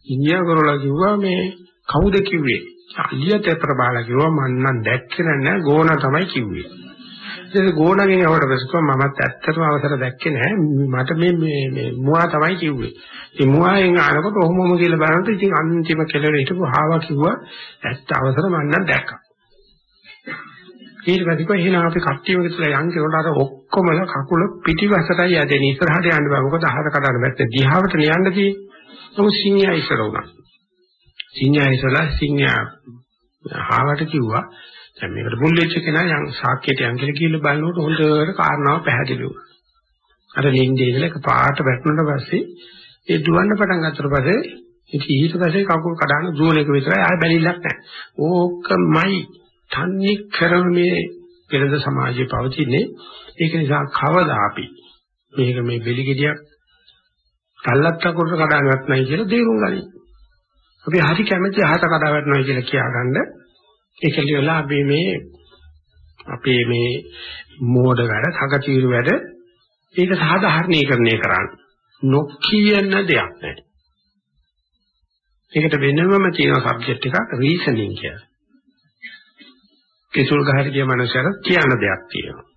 ඉන්දියා කරලා කිව්වා මේ කවුද කිව්වේ? අලියට ප්‍රබාලා කිව්වා මං නම් දැක්කේ නැහැ ගෝණ තමයි කිව්වේ. ඊට ගෝණගෙන් යවට පස්සේ මමත් ඇත්තටම අවසර දැක්කේ නැහැ මට මේ මේ මේ මුවා තමයි කිව්වේ. ඉතින් මුවායෙන් ආනකොට ඔහොමම කියලා බලනකොට ඉතින් අන්තිම කෙලවර හිටපු හාවා කිව්වා ඇත්ත අවසර මම නම් දැක්කා. ඊට පස්සේ කොහේ එහෙනම් අපි කට්ටියම කියලා යන් කියනකොට අර ඔක්කොම කකුල පිටිවසටයි යදෙන ඉස්සරහට යන්න බෑ මොකද අහස කඩන්න බැත්තේ දිහාවට නියන්න තියෙන්නේ. නමුත් සිංහයා ඉස්සර වුණා. සිංහයා ඉස්සලා සිංහයා හාවට කිව්වා දැන් මේකට මුල් වෙච්ච කෙනා යම් සාක්කයට යම් කියලා කියලා බලනකොට හොඳට කාරණාව පැහැදිලි වුණා. අර ලින්දේ ඉඳලා එක පාට වැටුණාට පස්සේ ඒ දුවන්න පටන් ගත්තට පස්සේ ඉතින් ඊට පස්සේ කකුල් කඩන දුවන එක විතරයි ආය බැලිලක් නැහැ. ඕකමයි තන්නේ කරන මේ පෙරද සමාජයේ පවතින්නේ. ඒක නිසා කවදා අපි මේක මේ බෙලිගෙඩියක් කල්ලත්ත කොට කඩාගන්නත් නැහැ කියලා දේරුම් ගනිමු. අපි හරි කැමැති අහත කඩාවැටෙනවා කියලා කියාගන්න ඒක ලියලා අපි මේ අපේ මේ මෝඩ වැඩ, සගතිරු වැඩ ඒක සාධාරණීකරණය කරන්න. නොකියන දෙයක් නැහැ. ඒකට වෙනමම තියෙන සබ්ජෙක්ට් එකක් රීසනින් කියලා. කිසුල් ගහට ගිය මනුස්සයර කියන්න දෙයක් තියෙනවා.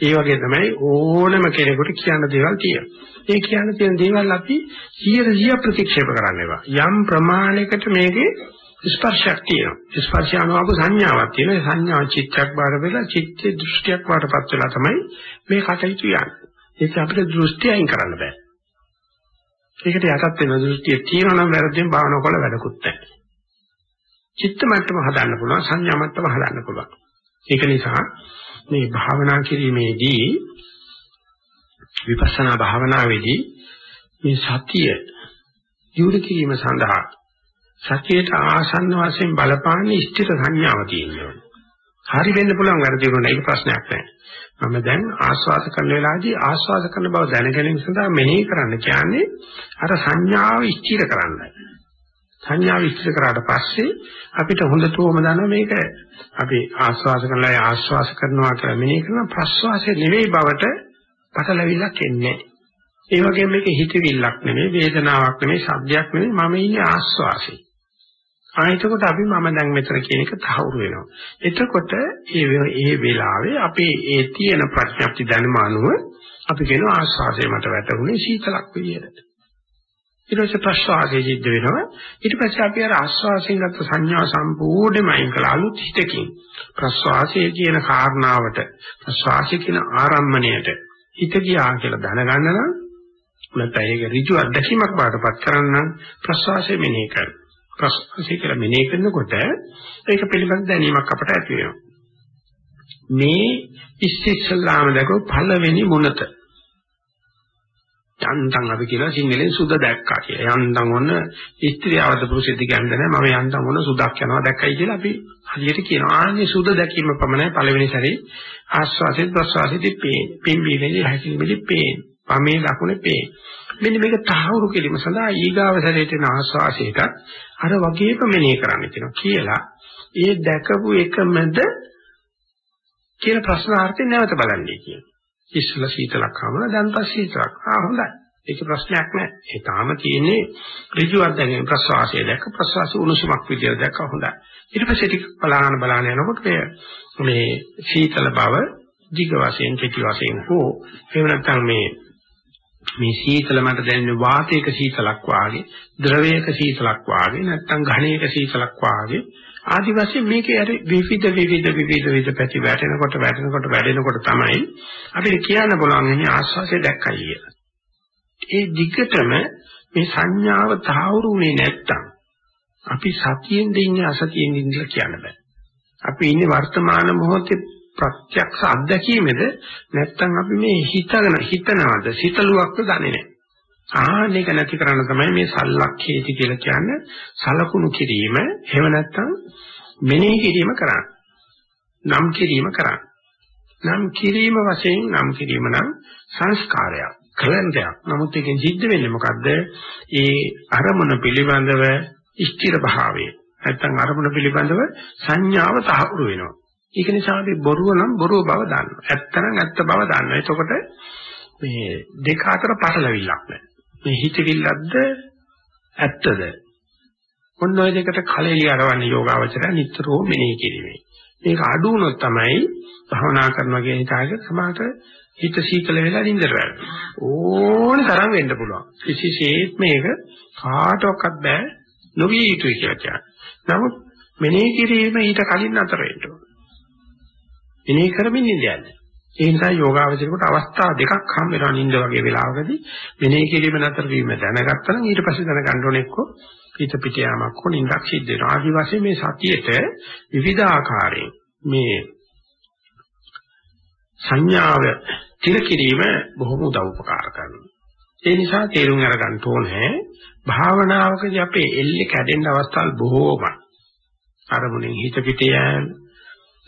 ඒ වගේ තමයි ඕනම කෙනෙකුට කියන්න දේවල් තියෙනවා. ඒ කියන්න තියෙන දේවල් අපි 100% ප්‍රතික්ෂේප කරන්න ඒවා. යම් ප්‍රමාණයකට මේකේ ස්පර්ශයක් තියෙනවා. ස්පර්ශය අනුවක සංඥාවක් තියෙනවා. සංඥාව චිත්තයක් බාර වෙලා චිත්ත දෘෂ්ටියක් වඩපත් වෙලා තමයි මේ කටයුතු යන්නේ. ඒක අපිට දෘෂ්ටි අයින් කරන්න බෑ. ඒකට යටත් වෙන දෘෂ්ටිය තියෙනවා නම් වැරදින් භාවනා කරලා වැඩකුත් නැහැ. චිත්ත මට්ටම හදන්න පුළුවන් සංඥා මට්ටම හදන්න පුළුවන්. ඒක නිසා මේ භාවනා කිරීමේදී විපස්සනා භාවනාවේදී මේ සතිය දියුණු කිරීම සඳහා සතියට ආසන්න වශයෙන් බලපාන ස්ථිර සංඥාව තියෙනවා. හරි වෙන්න පුළුවන් වැරදි වුණා ඒක ප්‍රශ්නයක් නැහැ. මම දැන් ආස්වාද කරන වෙලාවේදී ආස්වාද කරන බව දැනගැනීම සඳහා මෙනෙහි කරන්න කියන්නේ අර සංඥාව ස්ථිර කරන්නයි. සංඥාව ස්ථිර කරාට පස්සේ අපිට හොඳටම දන්න මේක අපි ආස්වාද කරලා ආස්වාස කරනවා කියලා මෙනෙහි කරන ප්‍රස්වාසය නෙවෙයි බවට පටලවිලක් එන්නේ. ඒ වගේම මේක හිතවිල්ලක් නෙවෙයි වේදනාවක් නෙවෙයි සද්දයක් නෙවෙයි මම ඉන්නේ ආස්වාසේ. ආයතකොට අපි මම දැන් මෙතන කියන එක තහවුරු වෙනවා. එතකොට මේ ඒ වෙලාවේ අපේ ඒ තියෙන ප්‍රඥප්ති දැනුම අනුව අපි කියන ආස්වාදයේ මට වැටුනේ සීතලක් විදියට. ඊට පස්සේ ප්‍රසවාසයේ සිද්ධ වෙනවා. ඊට පස්සේ අපි අර ආස්වාසයෙන් ගත්ත සංඥා සම්පූර්ණයෙන්ම අයින් කළා අලුත් හිතකින්. ප්‍රසවාසයේ කියන කාරණාවට ප්‍රසවාසයේ කියන ආරම්මණයට හිත ගියා කියලා දැනගන්න නම් නැත්නම් ඒක ඍජු අත්දැකීමක් බාටපත් කරන්න ප්‍රසවාසය මෙනෙහි කරන්න. ප්‍රශ්වාසය කියලා මෙනෙහි කරනකොට ඒක පිළිබඳ දැනීමක් අපට ඇති වෙනවා. මේ ඉස්තිස්සලාම දකෝ පළවෙනි මුනත. යන්තම් අපි කියලා සිංහලෙන් සුද දැක්කා කියලා. යන්තම් ඔන්න ස්ත්‍රියවද පුරුෂෙද්ද කියන්නේ නැහැ. මම යන්තම් ඔන්න සුදක් යනවා දැක්කයි කියලා අපි හරියට කියනවා. ආන්නේ සුද දැකීම පමණයි පළවෙනි සැරේ ආස්වාසිත ප්‍රසවාසිත පේන. පිම්බීමේදී හැකිලිමේදී පේන. වමේ දකුණේ පේන. මෙන්න මේක තහවුරු කිරීම සඳහා ඊගාව සැරේට එන ආස්වාසයට අර වගේම මෙනෙහි කරන්න කියනවා කියලා ඒ දැකපු එකමද කියලා ප්‍රශ්නාර්ථය නැවත බලන්නේ කියන. ඉස්සල සීතලක් හමන දැන් පස්සේ සීතලක්. ආ හොඳයි. ඒක ප්‍රශ්නයක් නෑ. ඒ තාම තියෙන්නේ ඍජු අධ්‍යයන ප්‍රසවාසය දැක්ක ප්‍රසවාස උණුසුමක් විදියට දැක්ක හොඳයි. ඊට පස්සේ ටික බලාන බලාන යනකොට මේ සීතල බව දිග වශයෙන් කෙටි වශයෙන් හෝ එහෙම නැත්නම් මේ මේ සීතල මට දැනෙන වාතයක සීතලක් වාගේ ද්‍රවයක සීතලක් වාගේ නැත්නම් ඝණයක සීතලක් වාගේ ආදි වශයෙන් මේකේ අර විවිධ විවිධ විවිධ විවිධ පැති වැටෙනකොට වැටෙනකොට වැඩෙනකොට තමයි අපිට කියන්න බලන්නේ මේ ආස්වාසිය දැක්කයි කියලා. ඒ දිගටම මේ සංඥාව තහවුරුුනේ නැත්තම් අපි සතියෙන් දෙන්නේ අසතියෙන් ඉඳලා කියන්න බෑ. අපි ඉන්නේ වර්තමාන මොහොතේ ප්‍රත්‍යක්ෂ අත්දැකීමේද නැත්තම් අපි මේ හිතගෙන හිතනවද සිතලුවක්ද දන්නේ නැහැ. ආනේක නැති කරන්න තමයි මේ සල්ලක්ඛේති කියලා කියන්නේ සලකුණු කිරීම එහෙම නැත්තම් මෙනෙහි කිරීම කරන්නේ. නම් කිරීම කරන්නේ. නම් කිරීම වශයෙන් නම් කිරීම නම් සංස්කාරයක් කලන්තයක්. නමුත් ඒකෙන් සිද්ධ වෙන්නේ මොකද්ද? ඒ අරමුණ පිළිබඳව ස්ථිර භාවය. නැත්තම් අරමුණ පිළිබඳව සංඥාව තහවුරු වෙනවා. ඒක නිසා අපි බොරුව නම් බොරුව බව දන්නවා. ඇත්ත නම් ඇත්ත බව දන්නවා. එතකොට මේ දෙක අතර පටලවිල්ලක් නැහැ. මේ හිතවිල්ලක්ද ඇත්තද? ඔන්න ඔය දෙකට කලෙලි අරවන්නේ යෝගාවචරය නිතරම මෙනෙහි කිරීමේ. මේක අඩු වුණොත් තමයි භවනා කරනවා කියන හිතාගෙන සමාහට හිත සීතල වෙලා නින්දර වැටෙනවා. ඕන තරම් වෙන්න පුළුවන්. කිසිසේත් මේක කාටවත් බෑ නොවිය යුතුයි කියලා කියන්නේ. නමුත් මෙනෙහි කිරීම ඊට කලින් අතර වෙන්න ඕන. මෙනෙහි කරමින් ඉඳියන්නේ. ඒ නිසා යෝගාවචරයට අවස්ථා දෙකක් හම් වෙනවා නිින්ද වගේ වෙලාවකදී මෙනෙහි කිරීම නතර වීම දැනගත්තා නම් ඊට පස්සේ දැනගන්න ඕනේ එක්ක හිත පිට යාමක් හෝ නිින්දක් සිද්ධ වෙනවා. ආදි වශයෙන් මේ සතියේට විවිධ ආකාරයෙන් මේ සංඥාව තිර කිරීම බොහොම උදව් උපකාර කරනවා. ඒ නිසා තේරුම් අරගන්න ඕනේ භාවනාවකදී අපේ එල්ලේ කැඩෙන්න අවස්ථාවල් බොහෝමයි. අරමුණෙන් හිත පිට යෑම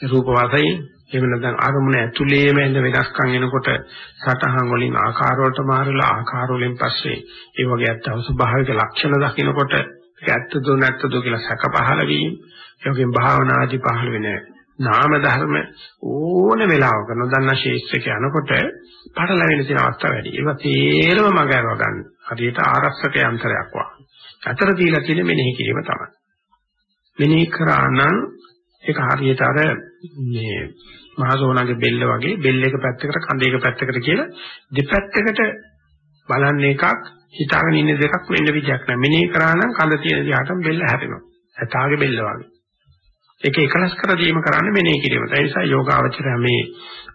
රූප වශයෙන් එහෙම නැත්නම් අරමුණ ඇතුලේම එන වෙනස්කම් එනකොට සටහන් වලින් ආකාර වලට මාරලා ආකාර වලින් පස්සේ ඒ වගේ අත්ව ස්වභාවික ලක්ෂණ දකිනකොට ඒක ඇත්තද නැත්තද කියලා සැක පහළ වීම ඒ වගේම භාවනාදී පහළ වෙන නාම ධර්ම ඕන වෙලාවක නොදන්නා ශේෂ්ත්‍රක යනකොට පටලැවෙන තියෙන අවස්ථා වැඩි. ඒවා තේරම මගරව ගන්න. හරියට ආරක්ෂක යන්ත්‍රයක් වගේ. අතර තියලා තියෙන මෙනෙහි කිරීම තමයි. මෙනෙහි කරා නම් ඒක හරියට අර මේ මහසෝනාගේ බෙල්ල වගේ බෙල්ල එක පැත්තකට කඳ එක පැත්තකට කියලා දෙපැත්තකට බලන්න එකක් හිතාගෙන ඉන්න දෙකක් වෙන්න විදියක් නැහැ. මෙනෙහි කරා නම් කඳ තියෙන දිහාටම බෙල්ල හැරෙනවා. ඇතාගේ බෙල්ල වගේ. ඒක එකලස් කර දීම කරන්නේ මෙනෙහි කිරීම. ඒ නිසා යෝගාවචරය මේ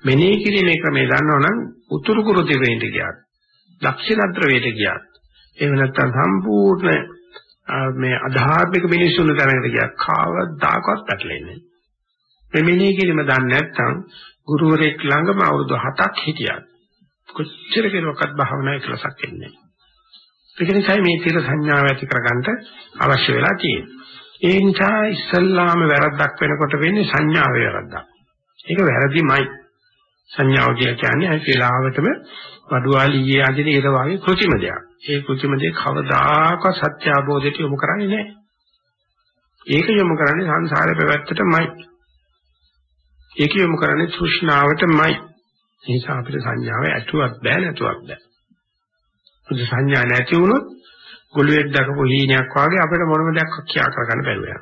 මෙනෙහි කිරීමේ ක්‍රමය දන්නවනම් උතුරු කුරු දිවෙන්ට ගියාත්, දක්ෂිණ ද්‍රවයට ගියාත්, එහෙම නැත්නම් සම්පූර්ණ මේ අධාර්මික මිනිසුන් දැනකට ගියා කවදාකවත් පැටලෙන්නේ නැහැ. මේ මෙනෙහි කිරීම දන්නේ නැත්නම් ගුරුවරයෙක් ළඟම අවුරුදු 7ක් හිටියත් කොච්චර කෙරුවක්වත් භාවනා එකලසක් එන්නේ නැහැ. ඒක නිසා මේ තීර සංඥාව ඇති කරගන්න අවශ්‍ය වෙලා තියෙනවා. ඒ නිසා ඉස්සල්ලාම වැරද්දක් වෙනකොට වෙන්නේ සංඥාවේ වැරද්දක්. ඒක වැරදිමයි. සංඥාව කියන්නේ ඒ වෙලාවටම වඩුවාලියේ ආදී ඒ වගේ කෘතිම දෙයක්. ඒ කෘතිම දෙය කවදාකවත් සත්‍ය අවබෝධයට යොමු කරන්නේ නැහැ. ඒක යොමු කරන්නේ සංසාරේ පැවැත්තටමයි. ඒක යොමු කරන්නේ තෘෂ්ණාවටමයි. ඒ නිසා අපිට සංඥාව ඇතුවක් බෑ නැතුවක් බෑ. මුද සංඥා නැති වුණොත් ගොළුෙක් දකපු හීනයක් වගේ අපිට මොනම දෙයක් කියා කරගන්න බැරුව යනවා.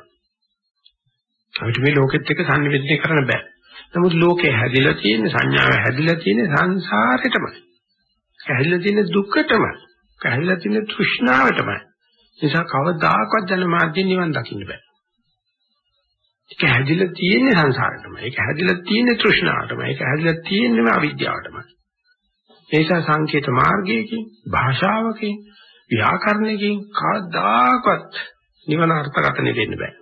අපිට මේ ලෝකෙත් එක්ක සංනිවේදනය කරන්න බෑ. නමුත් ලෝකේ හැදිලා තියෙන සංඥාව හැදිලා තියෙන සංසාරෙටමයි. හැදිලා තියෙන දුකටමයි. හැදිලා තියෙන තෘෂ්ණාවටමයි. නිසා කවදාකවත් ජන මාර්ගයෙන් නිවන් දකින්න බෑ. ඒක හැදිලා තියෙන්නේ සංසාරෙටමයි. ඒක හැදිලා තියෙන්නේ තෘෂ්ණාවටමයි. ඒක හැදිලා තියෙන්නේ අවිද්‍යාවටමයි. ඒ නිසා සංකේත මාර්ගයකින් භාෂාවකින් ව්‍යාකරණයකින් කවදාකවත් නිවන අර්ථකථනය දෙන්න බෑ.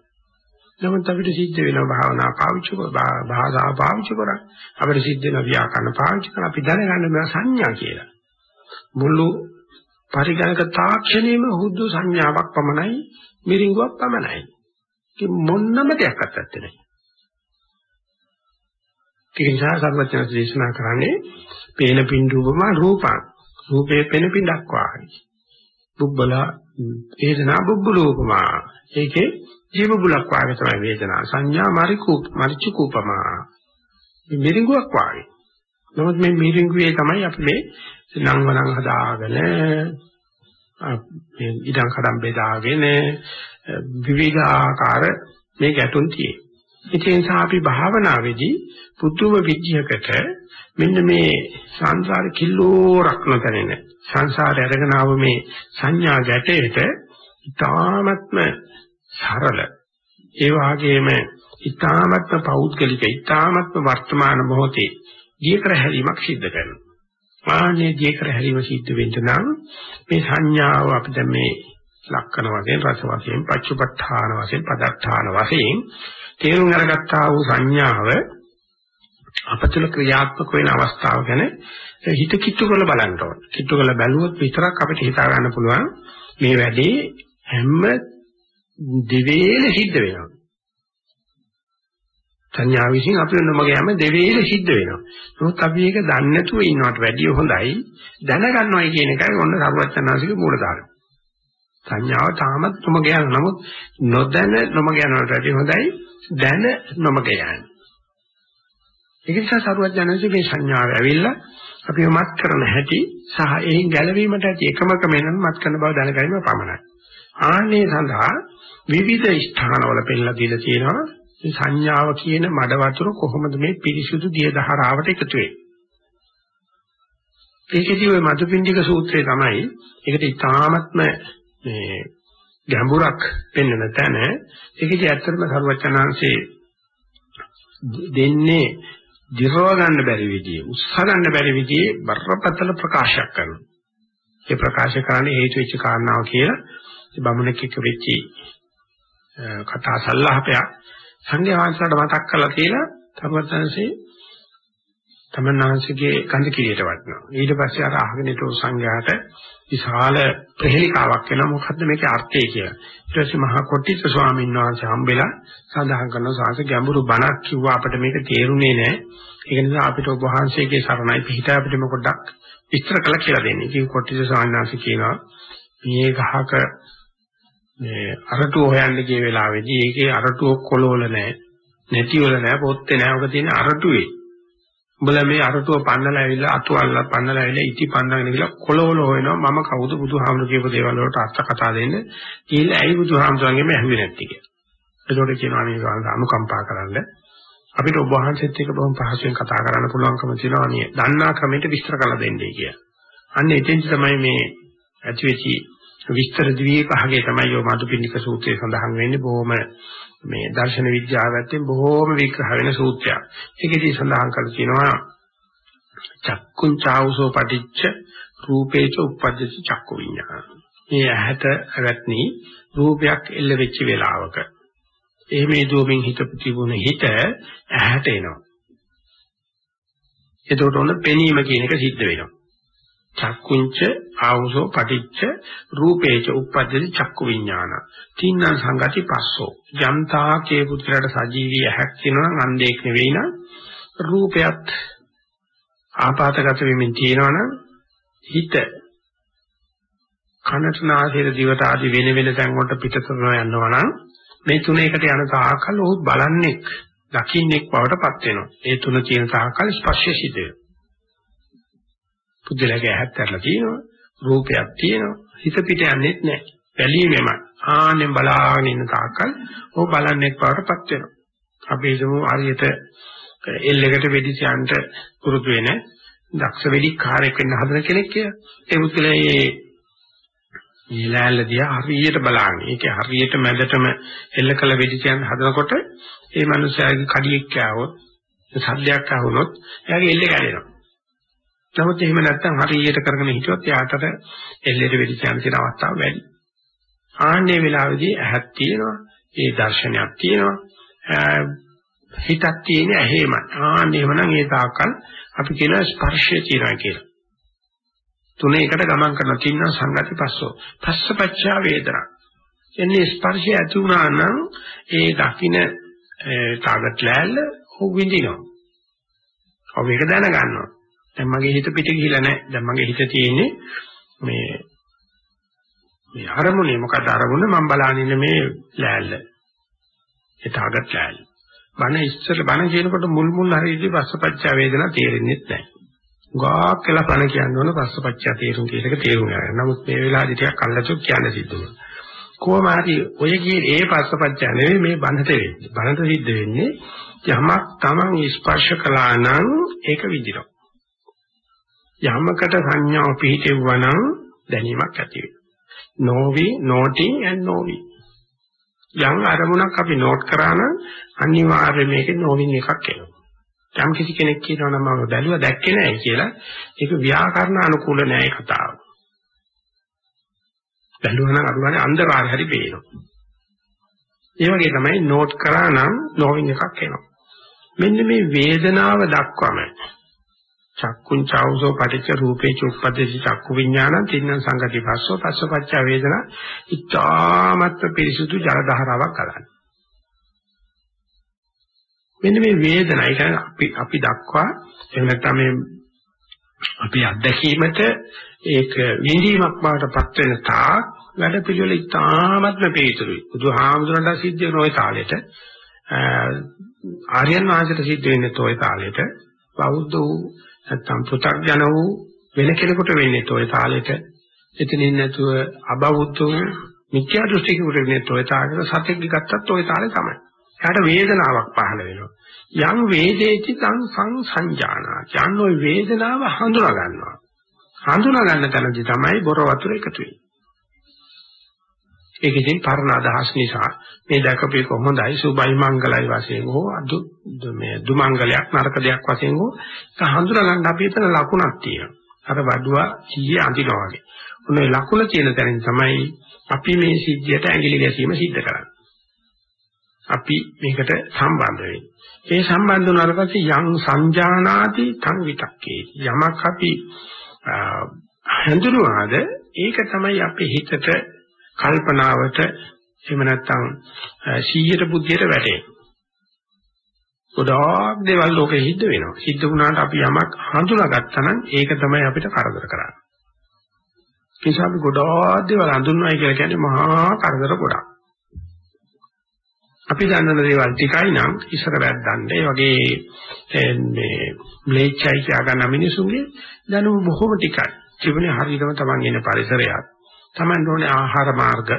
නමුත් අපිට සිද්ධ වෙනවා භාවනා පාවිච්චි කරලා භාෂාව පාවිච්චි කරා. අපිට සිද්ධ වෙනවා ව්‍යාකරණ පාවිච්චි කරලා අපි දැනගන්න මේ සංඥා කියලා. මුළු පරිගණක තාක්ෂණයම හුදු සංඥාවක් පමණයි මිරිඟුවක් පමණයි. ඒ මොන්නම දෙයක් අත්තත් නැහැ. ඒ නිසා සර්වඥ දේශනා කරන්නේ පේන පින්ඩුවම රූපං. රූපේ පෙන පින්ඩක් වාගේ. බුබ්බලා වේදනා බුබ්බලෝපමා. ඒකේ ජීව බුලක් වාගේ තමයි වේදනා. සංඥා මරිකු මරිචුකූපමා. මේ මිරිඟුවක් වාගේ. නමුත් මේ මිරිඟුවේ තමයි අපි මේ නංවනං හදාගෙන මේ ඉඩම් කඩම් බෙදාගෙන විවිධාකාර මේ ගැටුම් තියෙනවා. ඒ නිසා අපි භාවනාවේදී පුදුම විද්‍යකට මෙන්න මේ සංසාර කිල්ලෝරක් නොතැනෙන සංසාරය අරගෙන ආව මේ සංඥා ගැටේට ඊ타ත්ම සරල ඒ වගේම ඊ타ත්ම පෞද්ගලික ඊ타ත්ම වර්තමාන මොහොතේ දීකර හැරීමක් සිද්ධ කරනවා. ආනේ දීකර හැරීම සිද්ධ වෙන්න නම් මේ සංඥාව අපි දැන් මේ ලක්කන වශයෙන් රස වශයෙන් පච්චුපට්ඨාන වශයෙන් පදත්තාන වශයෙන් තේරුම් අරගත්තා වූ සංඥාව අපතුල ක්‍රියාත්මක වෙන අවස්ථාව ගැන හිත කිට්ටු කරලා බලන්න ඕන. කිට්ටු කරලා බැලුවොත් විතරක් අපිට හිතා ගන්න පුළුවන් මේ වැඩේ හැම දෙවේල සිද්ධ වෙනවා. සංඥා විසින් අපිට නොමග යෑම දෙවේල සිද්ධ වෙනවා. නමුත් අපි ඒක දන්නේ නැතුව ඉන්නවට වැඩිය හොඳයි දැනගන්නවයි කියන එකයි ඔන්න සරුවචනාසික මූල ධර්ම. සංඥාව තාමත් නොමග යන නමුත් නොදැන නොමග යනවට වැඩිය හොඳයි දැන නොමග යන්නේ. ඒක නිසා සරුවචනාසික මේ සංඥාව ඇවිල්ලා අපිව මත් කරන හැටි සහ එයින් ගැලවීමට ඇති එකම ක්‍රමය නම් මත් කරන බව දැනගැනීම පමණයි. ආන්නේ සඳහා විවිධ ස්ථානවල පෙන්නලා දීලා තියෙනවා මේ සංඥාව කියන මඩ වතුර කොහොමද මේ පිරිසුදු දිය දහරාවට එකතු වෙන්නේ. ඒකෙදි ওই මදුපිණ්ඩික සූත්‍රය තමයි ඒකට ඉතාමත්ම මේ ගැඹුරක් පෙන්වන තැන ඒකෙදි ඇත්තටම සරුවචනාංශේ දෙන්නේ දිරව ගන්න බැරි විදිහේ උත්සාහ ගන්න බැරි විදිහේ බරපතල ප්‍රකාශයක් කරනවා. ඒ ප්‍රකාශ කරන්නේ හේතු වෙච්ච කාරණාව කියලා බමුණෙක් එක්ක වෙච්ච කතා සල්ලාහපයක් සංඝයා වහන්සේට මතක් කරලා කියලා තරුවත්යන්සේ තමන්නාංශගේ කඳ කිරියට වටනවා. ඊට පස්සේ අර අහගෙන හිටු සංඝයාට විශාල ප්‍රහෙලිකාවක් වෙනවා මොකද්ද මේකේ අර්ථය කියලා. ඊට පස්සේ මහා කොට්ටිත ස්වාමීන් වහන්සේ හම්බෙලා සඳහන් කරන සාස ගැඹුරු බණක් කිව්වා අපිට මේක තේරුනේ නැහැ. ඒක නිසා අපිට ඔබ වහන්සේගේ සරණයි පිහිට අපිට මොකටක් විස්තර කළ කියලා දෙන්නේ. ඉතින් කොට්ටිත ස්වාමීන් වහන්සේ කියනවා මේ ගහක මේ අරටුව හොයන්න ගිය වෙලාවේදී ඒකේ අරටුව කොළවල නැහැ නැතිවල නැහැ පොත්තේ නැහැ ඔක තියෙන අරටුවේ. උඹලා මේ අරටුව පන්නලා ඇවිල්ලා අතුවල්ලා පන්නලා ඇවිල්ලා ඉටි පන්නගෙන ගිහලා කොළවල හොයනවා. මම කවුද බුදුහාමුදුරු කියපු දේවල් වලට අර්ථ කතා දෙන්න? කියලා ඇයි බුදුහාමුදුරන්ගෙම ඇහුවේ නැත්තේ කියලා. ඒකට කියනවා මේ අනුකම්පා කරන්න. අපිට ඔබ වහන්සේත් එක්ක බොහොම පහසුවෙන් කතා කරන්න පුළුවන්කම තියෙනවා. නේ දන්නා ක්‍රමයට විස්තර කරලා දෙන්නේ කියලා. අන්න එතෙන් තමයි මේ ඇතිවෙච්චි විස්තර ද්වීපහගේ තමයි ඔය මදුපිණ්ඩික සූත්‍රයේ සඳහන් වෙන්නේ බොහොම මේ දර්ශන විද්‍යාවෙන් බොහොම විග්‍රහ වෙන සූත්‍රයක්. ඒකෙදී සඳහන් කරලා තියෙනවා චක්කුං චාවසෝ පටිච්ච රූපේච උප්පද්දති චක්කු විඤ්ඤාණ. මේ ඇහැට අවත්නි රූපයක් එල්ල වෙච්ච වෙලාවක එහෙම දුවමින් හිත තිබුණ හිත ඇහැට එනවා. එතකොට ඔන්න පෙනීම කියන එක සිද්ධ වෙනවා. චක්කුංච ආවුසෝ පටිච්ච රූපේච උප්පද්දති චක්කු විඥාන. තින්නම් සංගති පස්සෝ. යම්තා කේ පුත්‍රයාට සජීවී ඇහක් තියෙනවා නම් අන්ධෙක් නෙවෙයි නම් රූපයත් ආපాతගත වෙමින් තියෙනවනම් හිත කනට නාසයට දිවට ආදි වෙන වෙන තැන් වලට පිටතම යනවා නම් මේ තුන එකට යන තාකල් ඔහු බලන්නේ දකින්නෙක් බවට පත් වෙනවා. ඒ තුන තියෙන තාකල් ස්පර්ශය සිද්ධ වෙනවා. පුද්ගලයාගේ ඇහත් ඇරලා තියෙනවා රූපයක් තියෙනවා හිත පිට යන්නේත් නැහැ බැලීමෙම ආනෙන් බලාගෙන ඉන්න තාක්කල් ਉਹ බලන්නේ පාටපත් වෙනවා. අපි හිතමු හරියට එල්ලකට වෙඩි තියන්න පුරුදු වෙන දක්ෂ වෙඩික්කාරයෙක් වෙන්න හදන කෙනෙක් කියලා. ඒ පුද්ගලයා මේ ඊළැල්ල දිහා හරියට බලන්නේ ඒකේ හරියට මැදටම එල්ල කළ වෙඩි තියන්න හදනකොට ඒ මනුස්සයාගේ කඩියෙක් කෑවොත් සද්දයක් ආවොත් එයාගේ එල්ලේ කැඩෙනවා නමුත් එහෙම නැත්නම් හරියට කරගෙන හිටියොත් යාටට එල්ලේට වෙඩි කියන්න තියෙන අවස්ථාව වැඩි. ආන්නේ වෙලාවේදී ඇහක් තියෙනවා, ඒ දර්ශනයක් තියෙනවා, හිතක් තියෙන ඇහෙම. ආන්නේ එහෙමනම් ඒ තාක්කල් අපි කියන ස්පර්ශය තියෙනවා කියලා. තුන එකට ගමන් කරන තින්න සංගති පස්සෝ. පස්සපච්චා වේදනා. එන්නේ ස්පර්ශය ඇති වුණා නම් ඒ දකින්න ටාගට් ලෑල්ල හො විඳිනවා. ඔබ ඒක දැනගන්නවා. දැන් මගේ හිත පිට ගිහිලා නැහැ. දැන් මගේ හිත තියෙන්නේ මේ මේ අරමුණේ මොකද අරමුණ මම බලාගෙන ඉන්න මේ ලෑල්ල. ඒ ටාගට් ලෑලි. බණ ඉස්සර බණ කියනකොට මුල් මුල් හරියදී පස්සපච්චා වේදනා තේරෙන්නේ නැහැ. ගාක් කියලා බණ කියන්න ඕන පස්සපච්චා තේරුම් කියන එක තේරුම් ගන්න. නමුත් මේ වෙලාවේදී ටිකක් අල්ලචොක් කියන්න සිද්ධ වෙනවා. කොහොම හරි ඔය කියන ඒ පස්සපච්චා නෙවෙයි මේ බණට වෙන්නේ. බණට සිද්ධ වෙන්නේ යමක් Taman ස්පර්ශ කළා නම් ඒක විඳිනවා. යමකට සංඥාව පිහිටෙවුවා නම් දැනීමක් ඇති වෙනවා. නොවි noting and novi. යම් අරමුණක් අපි නෝට් කරා නම් අනිවාර්යයෙන් මේකේ නොවින් එකක් එනවා. යම් කිසි කෙනෙක් කියනවා නම් මම බැලුවා දැක්කේ නැහැ කියලා ඒක ව්‍යාකරණ අනුකූල නැහැ කතාව. බැලුවා නම් අරුවානේ අන්ධකාරය හරි පේනවා. ඒ වගේ තමයි නෝට් කරා නම් නොවින් එකක් එනවා. මෙන්න මේ වේදනාව දක්වම චක්කුං චෞසෝ පටිච්ච රූපේ චුප්පදේසි චක්කු විඥානං තින්න සංගති පස්සෝ පස්සපච්ච වේදනා ඉතාමත් පිරිසුදු ජල ධාරාවක් ගලන මෙන්න මේ වේදනා ඒ කියන්නේ අපි අපි දක්වා එහෙම නැත්නම් මේ අපි අත්දැකීමට ඒක විඳීමක් බවටපත් වෙන තාක් වැඩ පිළිවෙල ඉතාමත්ම පිළිතුරුයි බුදුහාමුදුරන්ට සිද්ධ වෙන ওই තාලෙට ආර්යයන් වහන්සේට සිද්ධ වෙන්නේ toy තාලෙට බෞද්ධ වූ නැත්තම් පු탁ජන වූ වෙන කෙනෙකුට වෙන්නේ toy තාලෙට එතනින් නැතුව අබෞද්ධුන් මිත්‍යා දෘෂ්ටිකෙකුට වෙන්නේ toy තාලෙට සත්‍යෙක ගත්තත් toy තාලෙ තමයි. එයාට වේදනාවක් පහළ වෙනවා. යම් වේදේති තං සංසංජානා. යන් ওই වේදනාව හඳුනා ගන්නවා. හඳුනා ගන්න තැනදී තමයි බොර වතුර එකතු වෙන්නේ. ඒක ඉතින් පරණ අදහස් නිසා මේ දැකපු එක හොඳයි සුබයි මංගලයි වශයෙන් හෝ අදු මේ දුමංගලයක් නරක දෙයක් වශයෙන් හෝ ඒක හඳුනා ගන්න අපි එතන ලකුණක් තියෙනවා. අර වඩුවා කීයේ අඳිනවා වගේ. ඔන්නේ ලකුණ තියෙන තැනින් තමයි අපි මේ සිද්ධියට ඇඟිලි ගැසීම සිද්ධ කරන්නේ. අපි මේකට සම්බන්ධ වෙන්නේ. ඒ සම්බන්ධ වුණාට පස්සේ යම් සංජානාති තං විතක්කේ යමක් අපි හඳුනනවාද ඒක තමයි අපේ හිතට කල්පනාවට එහෙම නැත්නම් 100ට බුද්ධියට වැටේ. ගොඩාක් දේවල් ලෝකෙ සිද්ධ වෙනවා. සිද්ධ වුණාට අපි යමක් හඳුනාගත්තා නම් ඒක තමයි අපිට කරදර කරන්නේ. ඒ නිසා අපි ගොඩාක් දේවල් හඳුන්වයි කියලා කියන්නේ මහා කරදර ගොඩක්. අපි දන්න දේවල් ටිකයි නම් ඉස්සර වැද්දන්න ඒ වගේ මේ ම්ලේච්ඡයි කියා ගන්න මිනිසුන්ගේ දැනුම බොහොම ටිකයි. ජීවනේ හරියටම තමන් ඉන්න පරිසරයත් තමන් ඕනේ ආහාර මාර්ග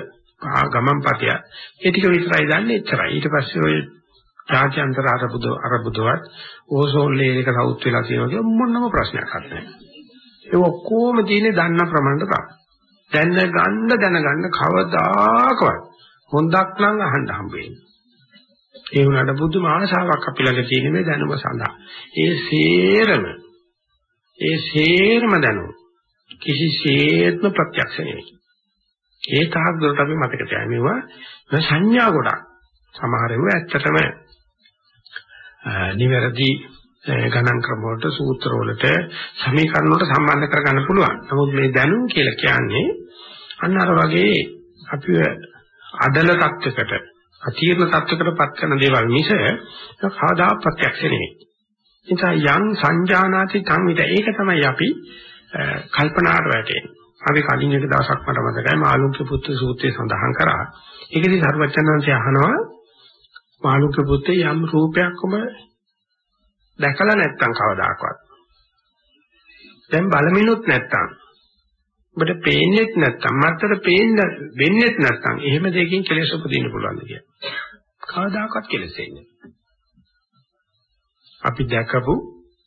ගමන් පතය ඒ ටික විතරයි දන්නේ එච්චරයි. ඊට පස්සේ ඔය ජාත්‍යන්තර අරබුද අරබුදවත් ඕසෝල්ලේ එක සවුත් වෙලා තියෙනවා කිය මොනම ප්‍රශ්නයක් නැහැ. ඒ ඔක්කොම තියෙන්නේ දන්න ප්‍රමාණයට තමයි. දැනගන්න දැනගන්න කවදාකවත් හොඳක් නම් අහන්න හම්බෙන්නේ. ඒ වුණාට බුදුම ආශාවක් අපි ළඟ තියෙන මේ දැනුම සඳහා. ඒ සේරම ඒ සේරම දැනුම කිසිසේත්ම ප්‍රත්‍යක්ෂ නෙවෙයි. ඒ තාක් දුරට අපි මතක තියාගන්නවා සංඥා ගොඩක්. සමහර ඒවා ඇත්තටම නිවැරදි ගණන් ක්‍රම වලට සූත්‍ර වලට සමීකරණ වලට සම්බන්ධ කරගන්න පුළුවන්. නමුත් මේ දැනුම් කියලා කියන්නේ අන්න අර වගේ අපිව අදල තත්වයකට අතීර්ණ තත්වයකට පත් කරන දේවල් මිස කවදා ප්‍රත්‍යක්ෂ නෙවෙයි. නිසා යම් සංජානාති සංවිත ඒක තමයි අපි කල්පනාට වැටෙන්නේ. අපි කලින් එක දවසක් මට මතකයි මාළුක්‍ය පුත්‍ර සූත්‍රයේ සඳහන් කරා. ඒකදී සර්වචනන්සේ අහනවා මාළුක්‍ය පුත්‍රේ යම් රූපයක්ම දැකලා නැත්තම් කවදාකවත්. දැන් බලමිනුත් නැත්තම් ඔබට පේන්නේත් නැත්තම් මත්තර පේන්න වෙන්නේත් නැත්තම් එහෙම දෙයකින් කෙලෙස් උපදින්න පුළුවන් කියන්නේ. කවදාකවත් කෙලෙසෙන්නේ අපි දැකපු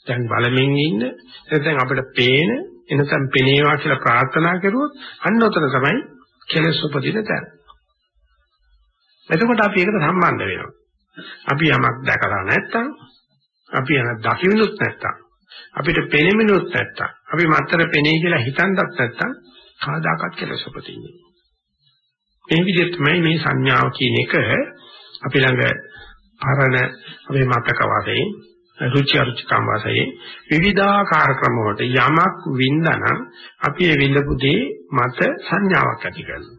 දැන් බලමින් ඉන්න නැත්නම් අපිට පේන එනසම් පෙනේවා කියලා ප්‍රාර්ථනා කරුවොත් අන්න උතන තමයි කෙලෙස් උපදින තැන. එතකොට අපි ඒකට සම්බන්ධ වෙනවා. අපි යමක් දැකලා නැත්තම් අපි යමක් දකින්නුත් නැත්තම් අපිට පෙනෙමිනුත් නැත්තම් අපි මත්තර පෙනේ කියලා හිතන්නත් නැත්තම් කවදාකවත් කෙලෙස් උපදින්නේ. මේ විදිහට තමයි මේ සංඥාව කියන එක අපි ළඟ පරණ අපේ මතක වශයෙන් රුචි අරුචිකම් වාසයේ විවිධාකාර ක්‍රම වලට යමක් වින්දානම් අපි ඒ විඳපු දේ මත සංඥාවක් ඇති කරනවා.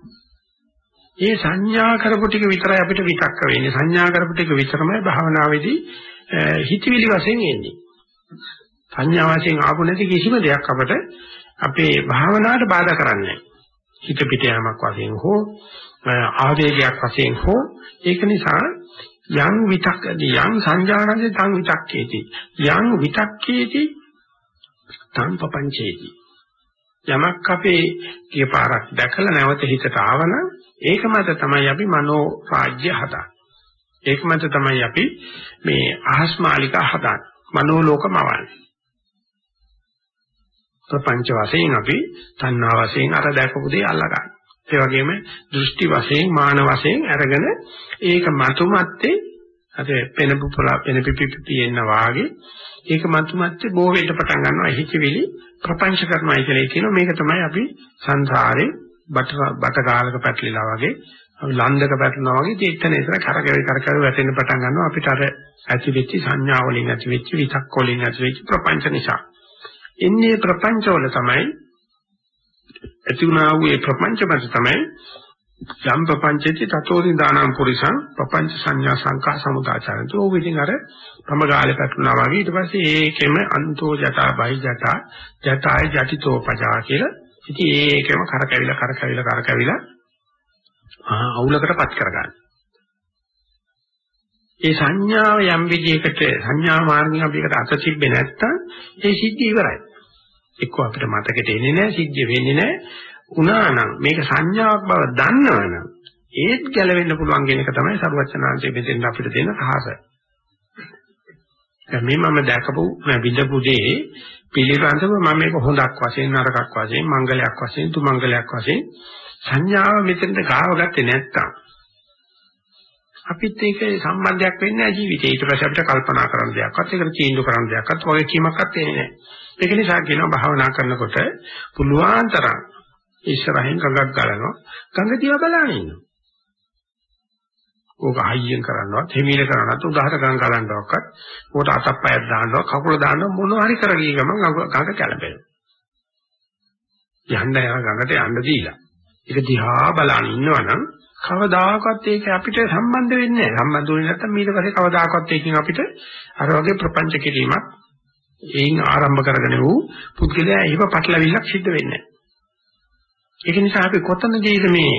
ඒ සංඥා කරපු ටික විතරයි අපිට විතක්ක වෙන්නේ. සංඥා කරපු ටික විතරමයි භාවනාවේදී හිතවිලි වශයෙන් එන්නේ. සංඥා වශයෙන් ආපු නැති කිසිම දෙයක් අපට අපේ භාවනාවට බාධා කරන්නේ හිත පිට යamak වශයෙන් හෝ ආවේගයක් වශයෙන් හෝ ඒක නිසා යං විතක් යං සංජානනසේ තං විතක්කේති. යං විතක්කේති තං පపంచේති යමක් අපේ කීපාරක් දැකලා නැවත හිතට ආවනම් ඒක මත තමයි අපි මනෝ රාජ්‍ය හදන්නේ. ඒක මත තමයි අපි මේ අහස් මාලිකා හදන්නේ. මනෝ ලෝකමවන්නේ ප්‍රපංච වශයෙන් අපි තණ්හා වශයෙන් අර දැකපු දේ අල්ලගන්න. ඒ වගේම දෘෂ්ටි වශයෙන් මාන වශයෙන් අරගෙන ඒක මතුමැත්තේ අර පෙන පුපලා පෙන පිපිපි තියෙන වාගේ ඒක මතුමැත්තේ බෝ වෙන්න පටන් ගන්නවා හිතවිලි ප්‍රපංච කරනවා කියලා කියනවා. මේක තමයි අපි සංසාරේ බට බට කාලක පැටලිලා වගේ ලන්දක පැටලනවා වගේ ඉතින් එතන එතන කරකැවි කරකැවි වැටෙන්න පටන් ගන්නවා. අපිට අර ඇති වෙච්ච සංඥා වලින් ඇති වෙච්ච විතක් වලින් ඇති වෙච්ච ප්‍රපංච නිසා. එන්නේ ප්‍රපංචවල තමයි ඇති වුණා වූ ඒ ප්‍රපංච මත තමයි යම් ප්‍රපංචෙති තතෝදි දානම් පුරිසං ප්‍රපංච සංඥා සංකා සමුදාචරන්ති ඕක ඉතින් අර ප්‍රමගාලේ පැටලුණා වගේ ඊට පස්සේ ඒකෙම අන්තෝ ජටා බහි ජටා ජටාය ජටිතෝ පජා කියලා ඉතින් ඒකෙම කරකැවිලා කරකැවිලා කරකැවිලා අවුලකටපත් කරගන්න. ඒ සංඥාව යම් විදිහකට සංඥා මාර්ගයෙන් අපි එකට අත තිබ්බේ නැත්තම් ඒ සිද්ධි ඉවරයි. එක්ක අපිට මතකෙට එන්නේ නැහැ සිද්ධිය වෙන්නේ නැහැ උනානම් මේක සංඥාවක් බව දන්නවනම් ඒත් ගැලවෙන්න පුළුවන් කියන එක තමයි සරුවචනාංශයේ මෙතෙන් අපිට දෙන රහස. දැන් මේ මම දැකපු විඳපු දේ පිළිබඳව මම මේක හොඳක් වශයෙන් නරකක් වශයෙන් මංගලයක් වශයෙන් තුමංගලයක් වශයෙන් සංඥාව මෙතෙන්ට ගාව ගත්තේ නැත්තම් අපිත් ඒක සම්බන්ධයක් වෙන්නේ නැහැ ජීවිතේ. ඊට පස්සේ අපිට කල්පනා කරන්න දෙයක්වත් ඒකට තීන්දුව කරන්න දෙයක්වත් වගේ කීමක්වත් එන්නේ නැහැ. ඒක නිසා කියනවා භාවනා කරනකොට පුළුවන් තරම් ඉස්සරහින් ගඟක් ගලනවා. ගඟ දිහා බලන ඉන්නවා. ඕක හයියෙන් කරන්නවත්, හිමීල කරන්නවත්, උදාහර ගඟ ගලනවක්වත්, ඕකට අතක් පයක් දාන්නවත්, කකුල දාන්නවත් මොනවා හරි කරගිය ගමන් ගඟ කැළඹෙනවා. යන්න යන ගඟට යන්න දීලා. ඒක දිහා බලන ඉන්නවනම් කවදාකවත් ඒක අපිට සම්බන්ධ වෙන්නේ නැහැ. සම්බන්ධ වෙන්නේ නැත්නම් ඊට පස්සේ කවදාකවත් ඒකෙන් අපිට අර වගේ ප්‍රපංච කිරීමක් ඒන් ආරම්භ කරගෙන වූ පුද්ගලයා ඒව පටලවිල්ලක් සිද්ධ වෙන්නේ ඒක නිසා අපි කොතනදීද මේ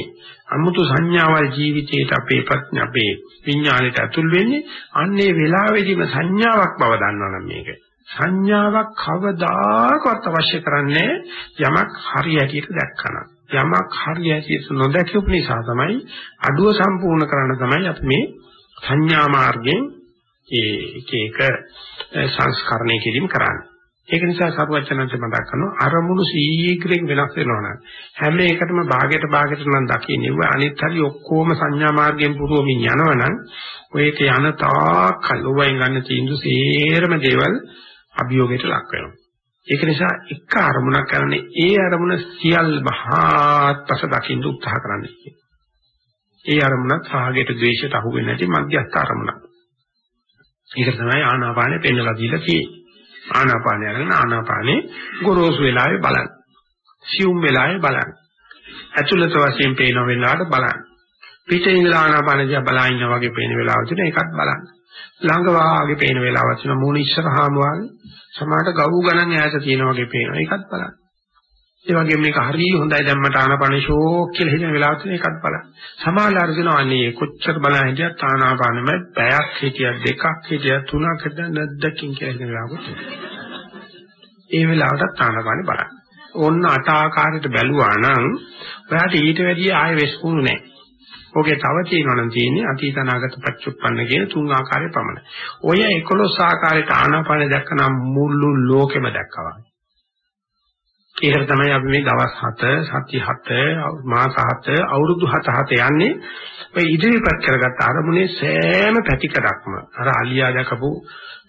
අමුතු සංඥාවල් ජීවිතේට අපේ ප්‍රඥා අපේ විඥාණයට ඇතුල් වෙන්නේ? අන්නේ වෙලාවෙදිම සංඥාවක් බව දන්නවනම් මේක. සංඥාවක් කවදාකවත් අවශ්‍ය කරන්නේ යමක් හරියටියට දැක්කනම් යමක් හරියට නොදැකපු නිසා තමයි අඩුව සම්පූර්ණ කරන්න තමයි අපි මේ සංඥා මාර්ගයෙන් ඒ එක එක සංස්කරණය කිරීම කරන්නේ. ඒක නිසා සරුවචනන්ත මතක් කරනවා අරමුණු සීඝ්‍රයෙන් වෙනස් වෙනවා නම් හැම එකටම භාගයට භාගයට නම් දකින්නේ අනිත් හරි ඔක්කොම සංඥා මාර්ගයෙන් පුරවමින් යනවනම් ඔයක යන තාක් කලුවෙන් ගන්න තීන්දුව සේරම දේවල් අභියෝගයට ලක් වෙනවා. ඒක නිසා එක අරමුණක් කරන්නේ ඒ අරමුණ සියල් මහත්පස දකින්න උත්සාහ කරන්නේ කියන්නේ. ඒ අරමුණත් රාගයට ද්වේෂයට අහු වෙන්නේ නැති මධ්‍යස්ථ අරමුණක්. ඒක තමයි ආනාපානෙ පෙන්වලා දීලා තියෙන්නේ. ආනාපානය අරගෙන ආනාපානේ ගොරෝසු වෙලාවේ බලන්න. සියුම් වෙලාවේ බලන්න. ඇතුළත වශයෙන් පේන වෙලාවට බලන්න. පිටේ ඉඳලා ආනාපාන දිහා බලා ඉන්නා වගේ පේන වෙලාවට තියෙන එකත් බලන්න. ළඟ වාගේ පේන වෙලාවක් තියෙන මූණ ඉස්සරහාම වාගේ සමහරට ගව් ගණන් ඈත තියෙන වගේ පේනවා. ඒකත් බලන්න. ඒ වගේම මේක හරිය හොඳයි දැන් මට ආනාපාන ෂෝක් කියලා හිතන වෙලාවට තියෙන එකත් බලන්න. සමහරවල් කියනවා අනේ කොච්චර බලන හිටියත් ආනාපානෙම පැයක් හිටියත් දෙකක් හිටියත් තුනක් හිටියත් නැද්දකින් කියලා හිතන වෙලාවකට. ඒ වෙලාවටත් ආනාපානෙ බලන්න. ඕන්න අට ආකාරයට බැලුවා නම් ඔයාට ඊට වැඩිය ආයෙ වෙස්කුණු නැහැ. ඔගේ තව තියෙනවා නම් තියෙන්නේ අතීත අනාගත පච්චුප්පන්න කියන තුන් ආකාරයේ පමණයි. ඔය 11 ආකාරයට ආනාපාන දැක්කනම් මුළු ලෝකෙම දැක්කවා. ඒකට තමයි අපි මේ දවස් 7, සති 7, මාස 7, අවුරුදු 7 7 යන්නේ. ඔය ඉදිරිපත් කරගත්ත අරමුණේ සෑම පැතිකඩක්ම අර අලියා දැකපු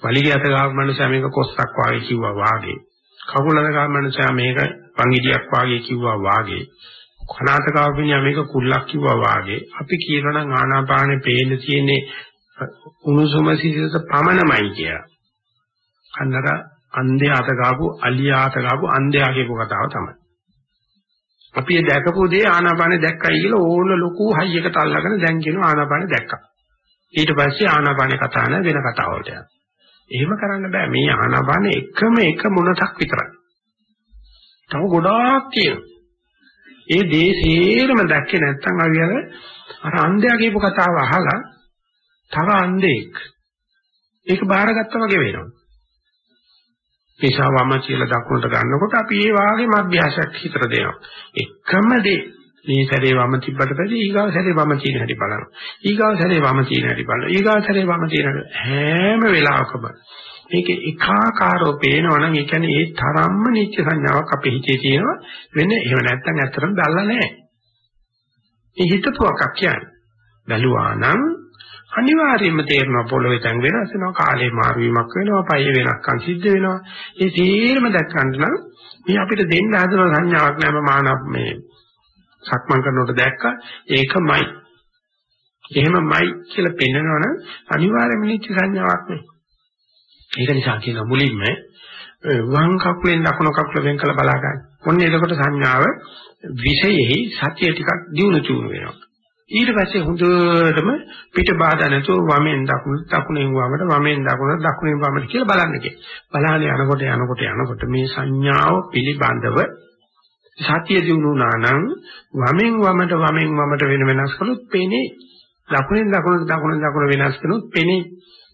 වලිගයත ගාව මනුස්සයා මේක කොස්සක් වාගේ කිව්වා වාගේ. කකුලක ගාව මනුස්සයා මේක පංගිඩියක් වාගේ කිව්වා වාගේ. කනාතකාවිනියා මේක කුල්ලක් කිව්වා වාගේ අපි කියනවා නම් ආනාපානෙ පේන්න තියෙන්නේ උණුසුම සිසිලස පමණමයි කියලා. අන්නර අන්ධයා අත ගාපු අලියා අත ගාපු අන්ධයා කියපු කතාව තමයි. අපි ඒ දැකපු දේ ආනාපානෙ දැක්කයි කියලා ඕන ලොකු හයියකට අල්ලගෙන දැන් කියනවා ආනාපානෙ දැක්කා. ඊට පස්සේ ආනාපානෙ කතා නැ වෙන කතාවලට යනවා. එහෙම කරන්න බෑ. මේ ආනාපානෙ එකම එක මොනක් විතරයි. තව ගොඩාක් තියෙනවා. ඒ දේ සේරම දැක්කේ නැත්නම් අපි අර අර අන්ධයා කියපු කතාව අහලා තව අන්ධෙක්. ඒක බාරගත්තා වගේ වෙනවා. නිසා වම කියලා දකුණට ගන්නකොට අපි ඒ වාගේම අභ්‍යාසයක් හිතට දෙනවා. එකම දේ මේ සැරේ වම තිබ්බට පස්සේ ඊගාව සැරේ වම තියෙන හැටි බලනවා. ඊගාව සැරේ වම තියෙන හැටි බලනවා. ඊගාව සැරේ වම තියෙන හැම වෙලාවකම මේක එකාකාරව පේනවනම් ඒ කියන්නේ ඒ තරම්ම නිත්‍ය සංඥාවක් අපේ හිතේ තියෙනවා වෙන එහෙම නැත්නම් ඇත්තටම දැල්ලා නැහැ. මේ හිතපුවක් කියන්නේ. බැලුවා නම් අනිවාර්යයෙන්ම තේරෙනවා පොළොවේ තැන් වෙනස් වෙනවා කාලේ මාරු වීමක් වෙනවා පය වෙනස්කම් සිද්ධ වෙනවා ඒ තේරෙම දැක්කන්න නම් මේ අපිට දෙන්න හදන සංඥාවක් නෑම මානව මේ සක්මන් කරනකොට දැක්කා ඒකමයි එහෙමමයි කියලා පෙන්නනවනම් අනිවාර්යයෙන්ම නිත්‍ය සංඥාවක් නේ ඒක නිසා කියන මුලින්ම වම් කකුලෙන් දකුණු කකුල වෙන් කළ බලා ගන්න. මොන්නේ එතකොට සංඥාව විෂයෙහි සතිය ටිකක් දියුණු චුණු වෙනවා. ඊට පස්සේ හොඳටම පිට බාධා නැතුව වමෙන් දකුණ දකුණෙන් වමට වමෙන් දකුණට දකුණෙන් වමට කියලා බලන්න කිය. බලහන් යනකොට යනකොට යනකොට මේ සංඥාව පිළිබඳව සතිය දිනුනා නම් වමෙන් වමට වමෙන් වමට වෙන වෙනස් කළොත් පේන්නේ දකුණෙන් දකුණට දකුණෙන් දකුණ වෙනස් කළොත් පේන්නේ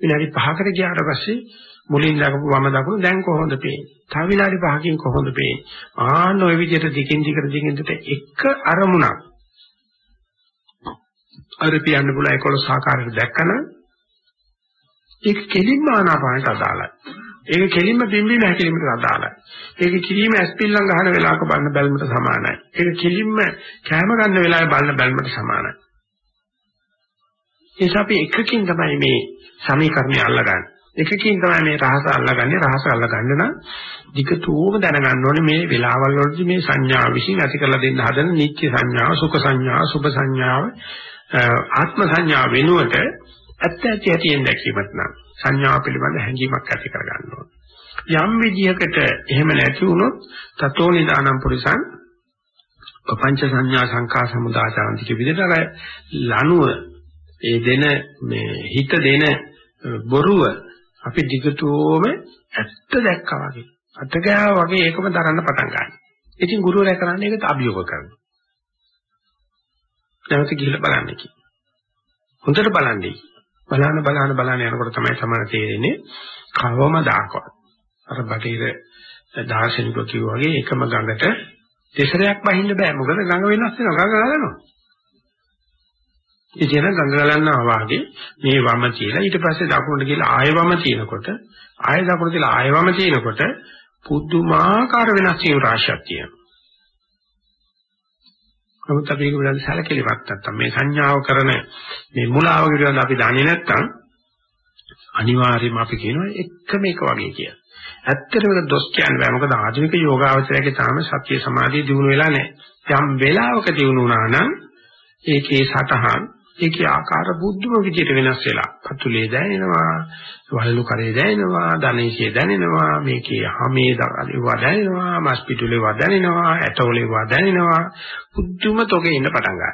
විනාඩි 5කට ගියාට පස්සේ මුලින් දකපු වම දකුණ දැන් කොහොමද පේන්නේ? තව විනාඩි 5කින් කොහොමද පේන්නේ? ආන්න ওই විදිහට දිගින් දිගට දිගින් දිගට එක අරමුණක් අර කියන්න පුළුවන් 11 ආකාරයට දැක්කම ඒක කෙලින්ම ආනාපානට අදාළයි. ඒක කෙලින්ම බිම්බීම හැකිලිමට අදාළයි. ඒක කිරීම ඇස්පිල්ලම් ගන්න වෙලාවක බලන බැල්මට සමානයි. ඒක කෙලින්ම කැම ගන්න වෙලාවේ බලන බැල්මට සමානයි. ඒක අපි එකකින් තමයි මේ සමීකරණය අල්ලගන්නේ. එකකින් තමයි මේ රහස අල්ලගන්නේ. රහස අල්ලගන්න නම් ධිකතෝම දැනගන්න ඕනේ මේ වෙලාවල් වලදී මේ සංඥා විශ්ින් ඇති කරලා දෙන්න හදන නිත්‍ය සංඥාව, සුඛ සංඥාව, සුභ සංඥාව ආත්ම සංඥා වෙනුවට ඇත්ත ඇති ඇතිෙන් දැකීමත් නම් සංඥා පිළිබඳ හැඟීමක් ඇති කරගන්න ඕන. යම් විදියකට එහෙම නැති වුණොත් තතෝ නිදානම් පුරිසං පංච සංඥා සංකා සමුදාචාන්ති කිය විදිහට අර ලනුව ඒ දෙන මේ හිත දෙන බොරුව අපි දිගටම ඇත්ත දැක්කා වගේ අත ගෑවා වගේ ඒකම දරන්න පටන් ගන්නවා. ඉතින් ගුරුවරයා කරන්නේ ඒකට අභියෝග කරනවා. නැවත ගිහිල්ලා බලන්න කි. හොඳට බලන්නේ. බලන්න බලන්න බලන්න යනකොට තමයි සමහර තේරෙන්නේ කවමදාකවත්. අර බටේර දාර්ශනිකව කිව්වා වගේ එකම ගඟට දෙසරයක් බහින්න බෑ. මොකද ගඟ වෙනස් වෙනවා. ගඟ ගලනවා. ඉතින් ගඟ ගලන්නා වාගේ මේ වම කියලා ඊට පස්සේ දකුණට ගිහලා ආයෙ වම තිනකොට ආයෙ දකුණට ගිහලා ආයෙ වම තිනකොට පුදුමාකාර වෙනස් වීම රාශියක් තියෙනවා. නමුත් අපි ඒක පිළිබඳව සැලකිලිමත් නැත්තම් මේ සංඥාව කරන මේ මුලාව පිළිබඳව අපි දන්නේ නැත්තම් අනිවාර්යයෙන්ම අපි කියනවා එකම එක වගේ කියලා. ඇත්තටම දොස් කියන්න බෑ මොකද ආධුනික යෝගාවචරයේ තාම සත්‍ය සමාධිය දිනු වෙලා නැහැ. යම් වෙලාවක දිනු වුණා නම් ඒකේ සතහන් ඒකේ ආකාර බුද්ධම විදියට වෙනස් වෙලා. පතුලේ දැනෙනවා වලලු කරේ දැනෙනවා ධනේශය දැනෙනවා මේකේ හැමේ දරේවා දැනෙනවා මස් පිටුලේවා දැනෙනවා ඇටෝලේවා දැනෙනවා. බුද්ධම තොගේ ඉන්න පටන් ගන්නවා.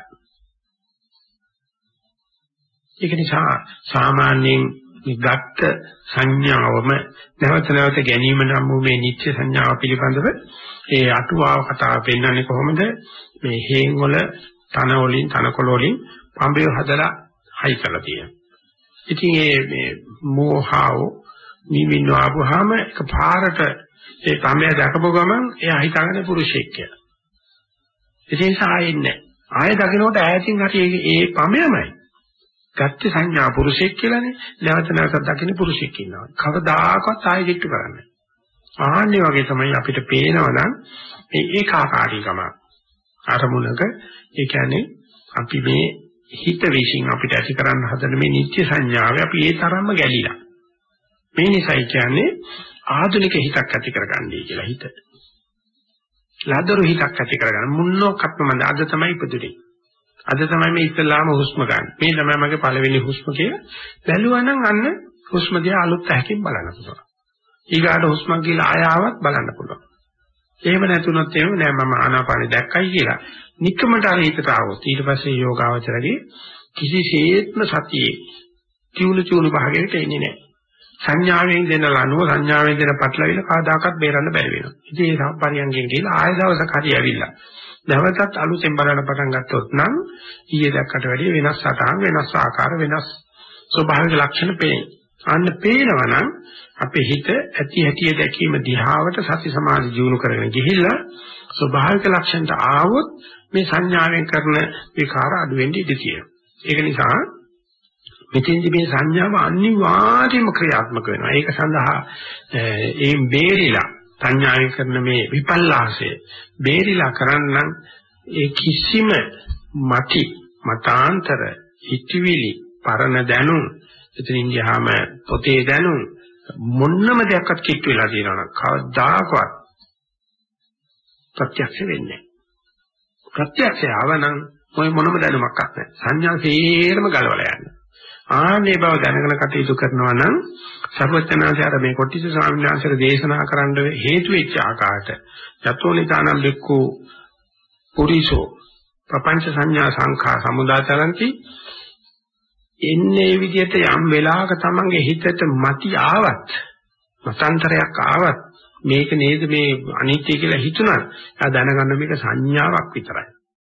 ඒක නිසා සාමාන්‍යයෙන් මේ ගත්ත සංඥාවම නැවත නැවත ගැනීම නම් වූ මේ නිත්‍ය සංඥාව පිළිබඳව ඒ අටුවාව කතාව පෙන්වන්නේ කොහොමද? මේ හේන් වල තන වලින් තනකොළ වලින් පඹය හදලා හයි කරලා තියෙනවා. ඉතින් මේ මේ මෝහාව නිවින්න ආවම එක පාරට ඒ පඹය දැකපු ගමන් එයා හිතාගෙන පුරුෂයෙක් කියලා. ඒ නිසා ආයෙන්නේ ආයෙ දකින්නකොට ඈතින් හරි ඒ පඹයමයි. ගත්ත සංඥා පුරුෂයෙක් කියලානේ නැවත නැවතත් දකින්න පුරුෂයෙක් ඉන්නවා. කවදාකවත් ආයෙ කිට්ටු කරන්නේ. ආන්නේ වගේ තමයි අපිට පේනවනම් මේ ඒකාකාරීකම අරමුණක ඒ කියන්නේ අපි මේ හිත විශ්ින් අපිට ඇති කරන්න හදන මේ නිත්‍ය සංඥාවේ අපි ඒ තරම්ම ගැලිලා. මේ නිසායි කියන්නේ ආධුනික හිතක් ඇති කරගන්නයි කියලා හිත. ලදරු හිතක් ඇති කරගන්න මුන්නෝකත්ම මන්ද අද තමයි ඉපදුනේ. අද තමයි මේ ඉස්ලාම හුස්ම ගන්න. මේ තමයි මගේ පළවෙනි හුස්ම කියලා. බැලුවා නම් අන්න හුස්ම දිහා අලුත් ඇහැකින් බලන්න පුළුවන්. ඊගාට හුස්මක් කියලා ආයාවක් බලන්න පුළුවන්. එහෙම නැතුනොත් එහෙම නෑ මම ආනාපානෙ දැක්කයි කියලා. নিকමට අර හිතට ආවොත් ඊට පස්සේ යෝගාවචරගේ කිසිසේත්ම සතියේ චූල චූල භාගයකට එන්නේ නෑ. සංඥාවෙන් දෙන ලනුව සංඥාවෙන් දෙන පටලවිල කාදාකත් බේරන්න බැරි වෙනවා. ඉතින් ඒ සම්පරියංගෙන් කියලා ආය දවසක් හරි ඇවිල්ලා. නැවතත් අලුතෙන් බලන්න පටන් ගත්තොත් නම් ඊයේ දැක්කට වැඩිය වෙනස් සටහන් වෙනස් ආකාර වෙනස් ස්වභාවික ලක්ෂණ පේන්නේ. අන්න පේනවනම් අපේ හිත ඇති හැටි දැකීම දිහාවට සති සමාධි ජීවණු කරගෙන ගිහිල්ලා ස්වභාවික ලක්ෂණට ආවොත් මේ සංඥාවෙන් කරන විකාර අඩු වෙන්න ඉඩ තියෙනවා. ඒක නිසා මෙතෙන්දි මේ සංඥාව අනිවාර්යයෙන්ම ක්‍රියාත්මක වෙනවා. ඒක සඳහා ඒ බේරිලා සංඥාවෙන් කරන මේ විපල්ලාසය බේරිලා කරන්නම් ඒ කිසිම මති මතාන්තර හිතවිලි පරණ දැනුම් එතනින් ගියාම පොතේ දැනුම් මොන්නම දෙයක්වත් කිට්ටු වෙලා තියෙනවා කවදාකවත් ප්‍රත්‍යක්ෂ වෙන්නේ ප්‍රත්‍යක්ෂය ආවනම් මොයි මොනම දැනුමක් නැහැ. සංඥා සේරම ගලවලා යනවා ආන්නේ බව දැනගෙන කටයුතු කරනවා නම් සර්වඥාචාර මේ කොටිස ස්වාමීන් වහන්සේ දේශනා කරන්න හේතු වෙච්ච ආකාරයට යතෝනිතානම් බික්කු පුරිසෝ ප්‍රපංච සංඥා සංඛා සමුදාචරಂತಿ එන්නේ මේ විදිහට යම් වෙලාවක තමන්ගේ හිතට මති ආවත් මතන්තරයක් ආවත් මේක නේද මේ අනිත්‍ය කියලා හිතුණා එයා දැනගන්න මේක සංඥාවක් විතරයි.